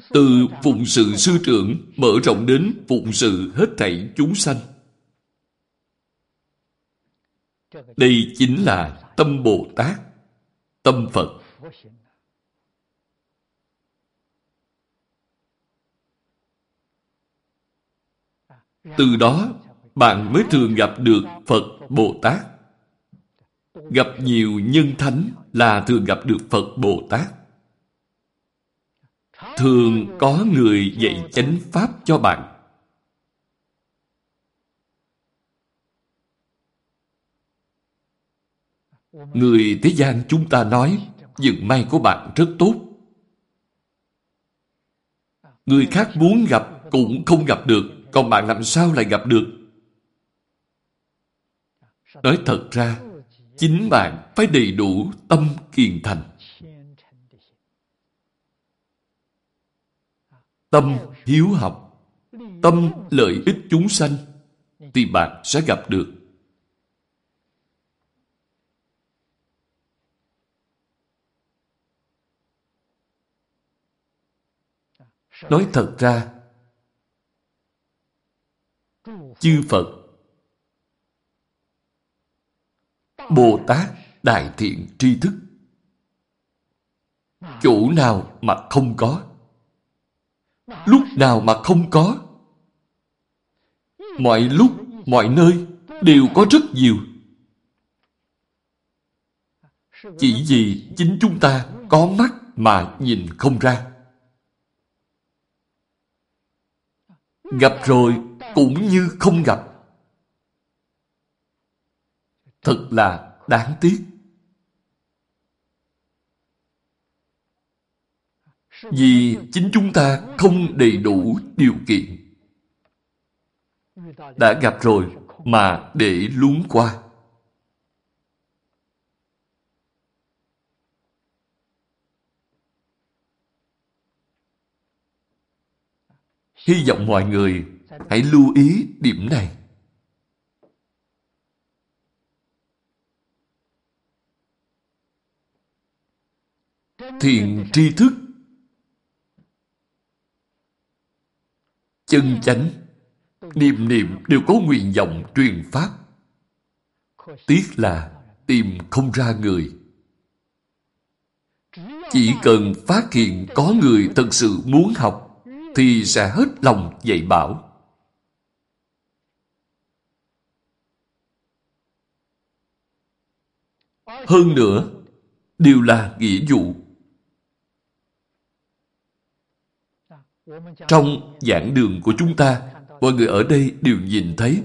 Từ phụng sự sư trưởng mở rộng đến phụng sự hết thảy chúng sanh. Đây chính là tâm Bồ Tát, tâm Phật. Từ đó, bạn mới thường gặp được Phật Bồ Tát. Gặp nhiều nhân thánh là thường gặp được Phật Bồ Tát. Thường có người dạy chánh Pháp cho bạn. Người thế gian chúng ta nói dựng may của bạn rất tốt. Người khác muốn gặp cũng không gặp được, còn bạn làm sao lại gặp được? Nói thật ra, chính bạn phải đầy đủ tâm kiền thành. Tâm hiếu học, tâm lợi ích chúng sanh, thì bạn sẽ gặp được. Nói thật ra, chư Phật, Bồ Tát, Đại Thiện, Tri Thức, chỗ nào mà không có? Lúc nào mà không có? Mọi lúc, mọi nơi đều có rất nhiều. Chỉ vì chính chúng ta có mắt mà nhìn không ra. Gặp rồi cũng như không gặp. Thật là đáng tiếc. Vì chính chúng ta không đầy đủ điều kiện. Đã gặp rồi mà để luống qua. Hy vọng mọi người hãy lưu ý điểm này. Thiền tri thức Chân chánh Niệm niệm đều có nguyện vọng truyền pháp Tiếc là tìm không ra người Chỉ cần phát hiện có người thật sự muốn học, thì sẽ hết lòng dạy bảo. Hơn nữa, đều là nghĩa vụ. Trong giảng đường của chúng ta, mọi người ở đây đều nhìn thấy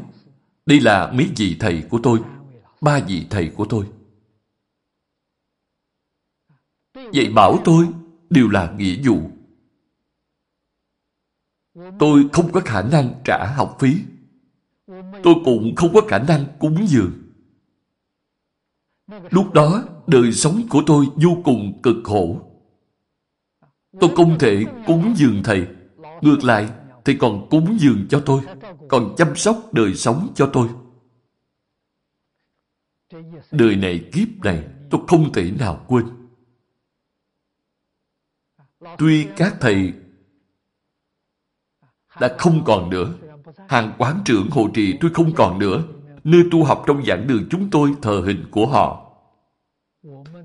đây là mấy vị thầy của tôi, ba vị thầy của tôi. Dạy bảo tôi đều là nghĩa vụ. Tôi không có khả năng trả học phí. Tôi cũng không có khả năng cúng dường. Lúc đó, đời sống của tôi vô cùng cực khổ. Tôi không thể cúng dường thầy. Ngược lại, thầy còn cúng dường cho tôi, còn chăm sóc đời sống cho tôi. Đời này kiếp này tôi không thể nào quên. Tuy các thầy đã không còn nữa. Hàng quán trưởng hộ trì tôi không còn nữa. Nơi tu học trong giảng đường chúng tôi thờ hình của họ.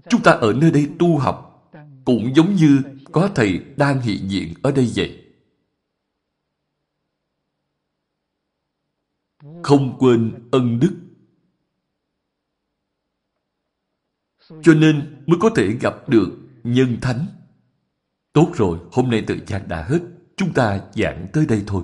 Chúng ta ở nơi đây tu học cũng giống như có thầy đang hiện diện ở đây vậy. không quên ân đức. Cho nên mới có thể gặp được nhân thánh. Tốt rồi, hôm nay thời gian đã hết. Chúng ta giảng tới đây thôi.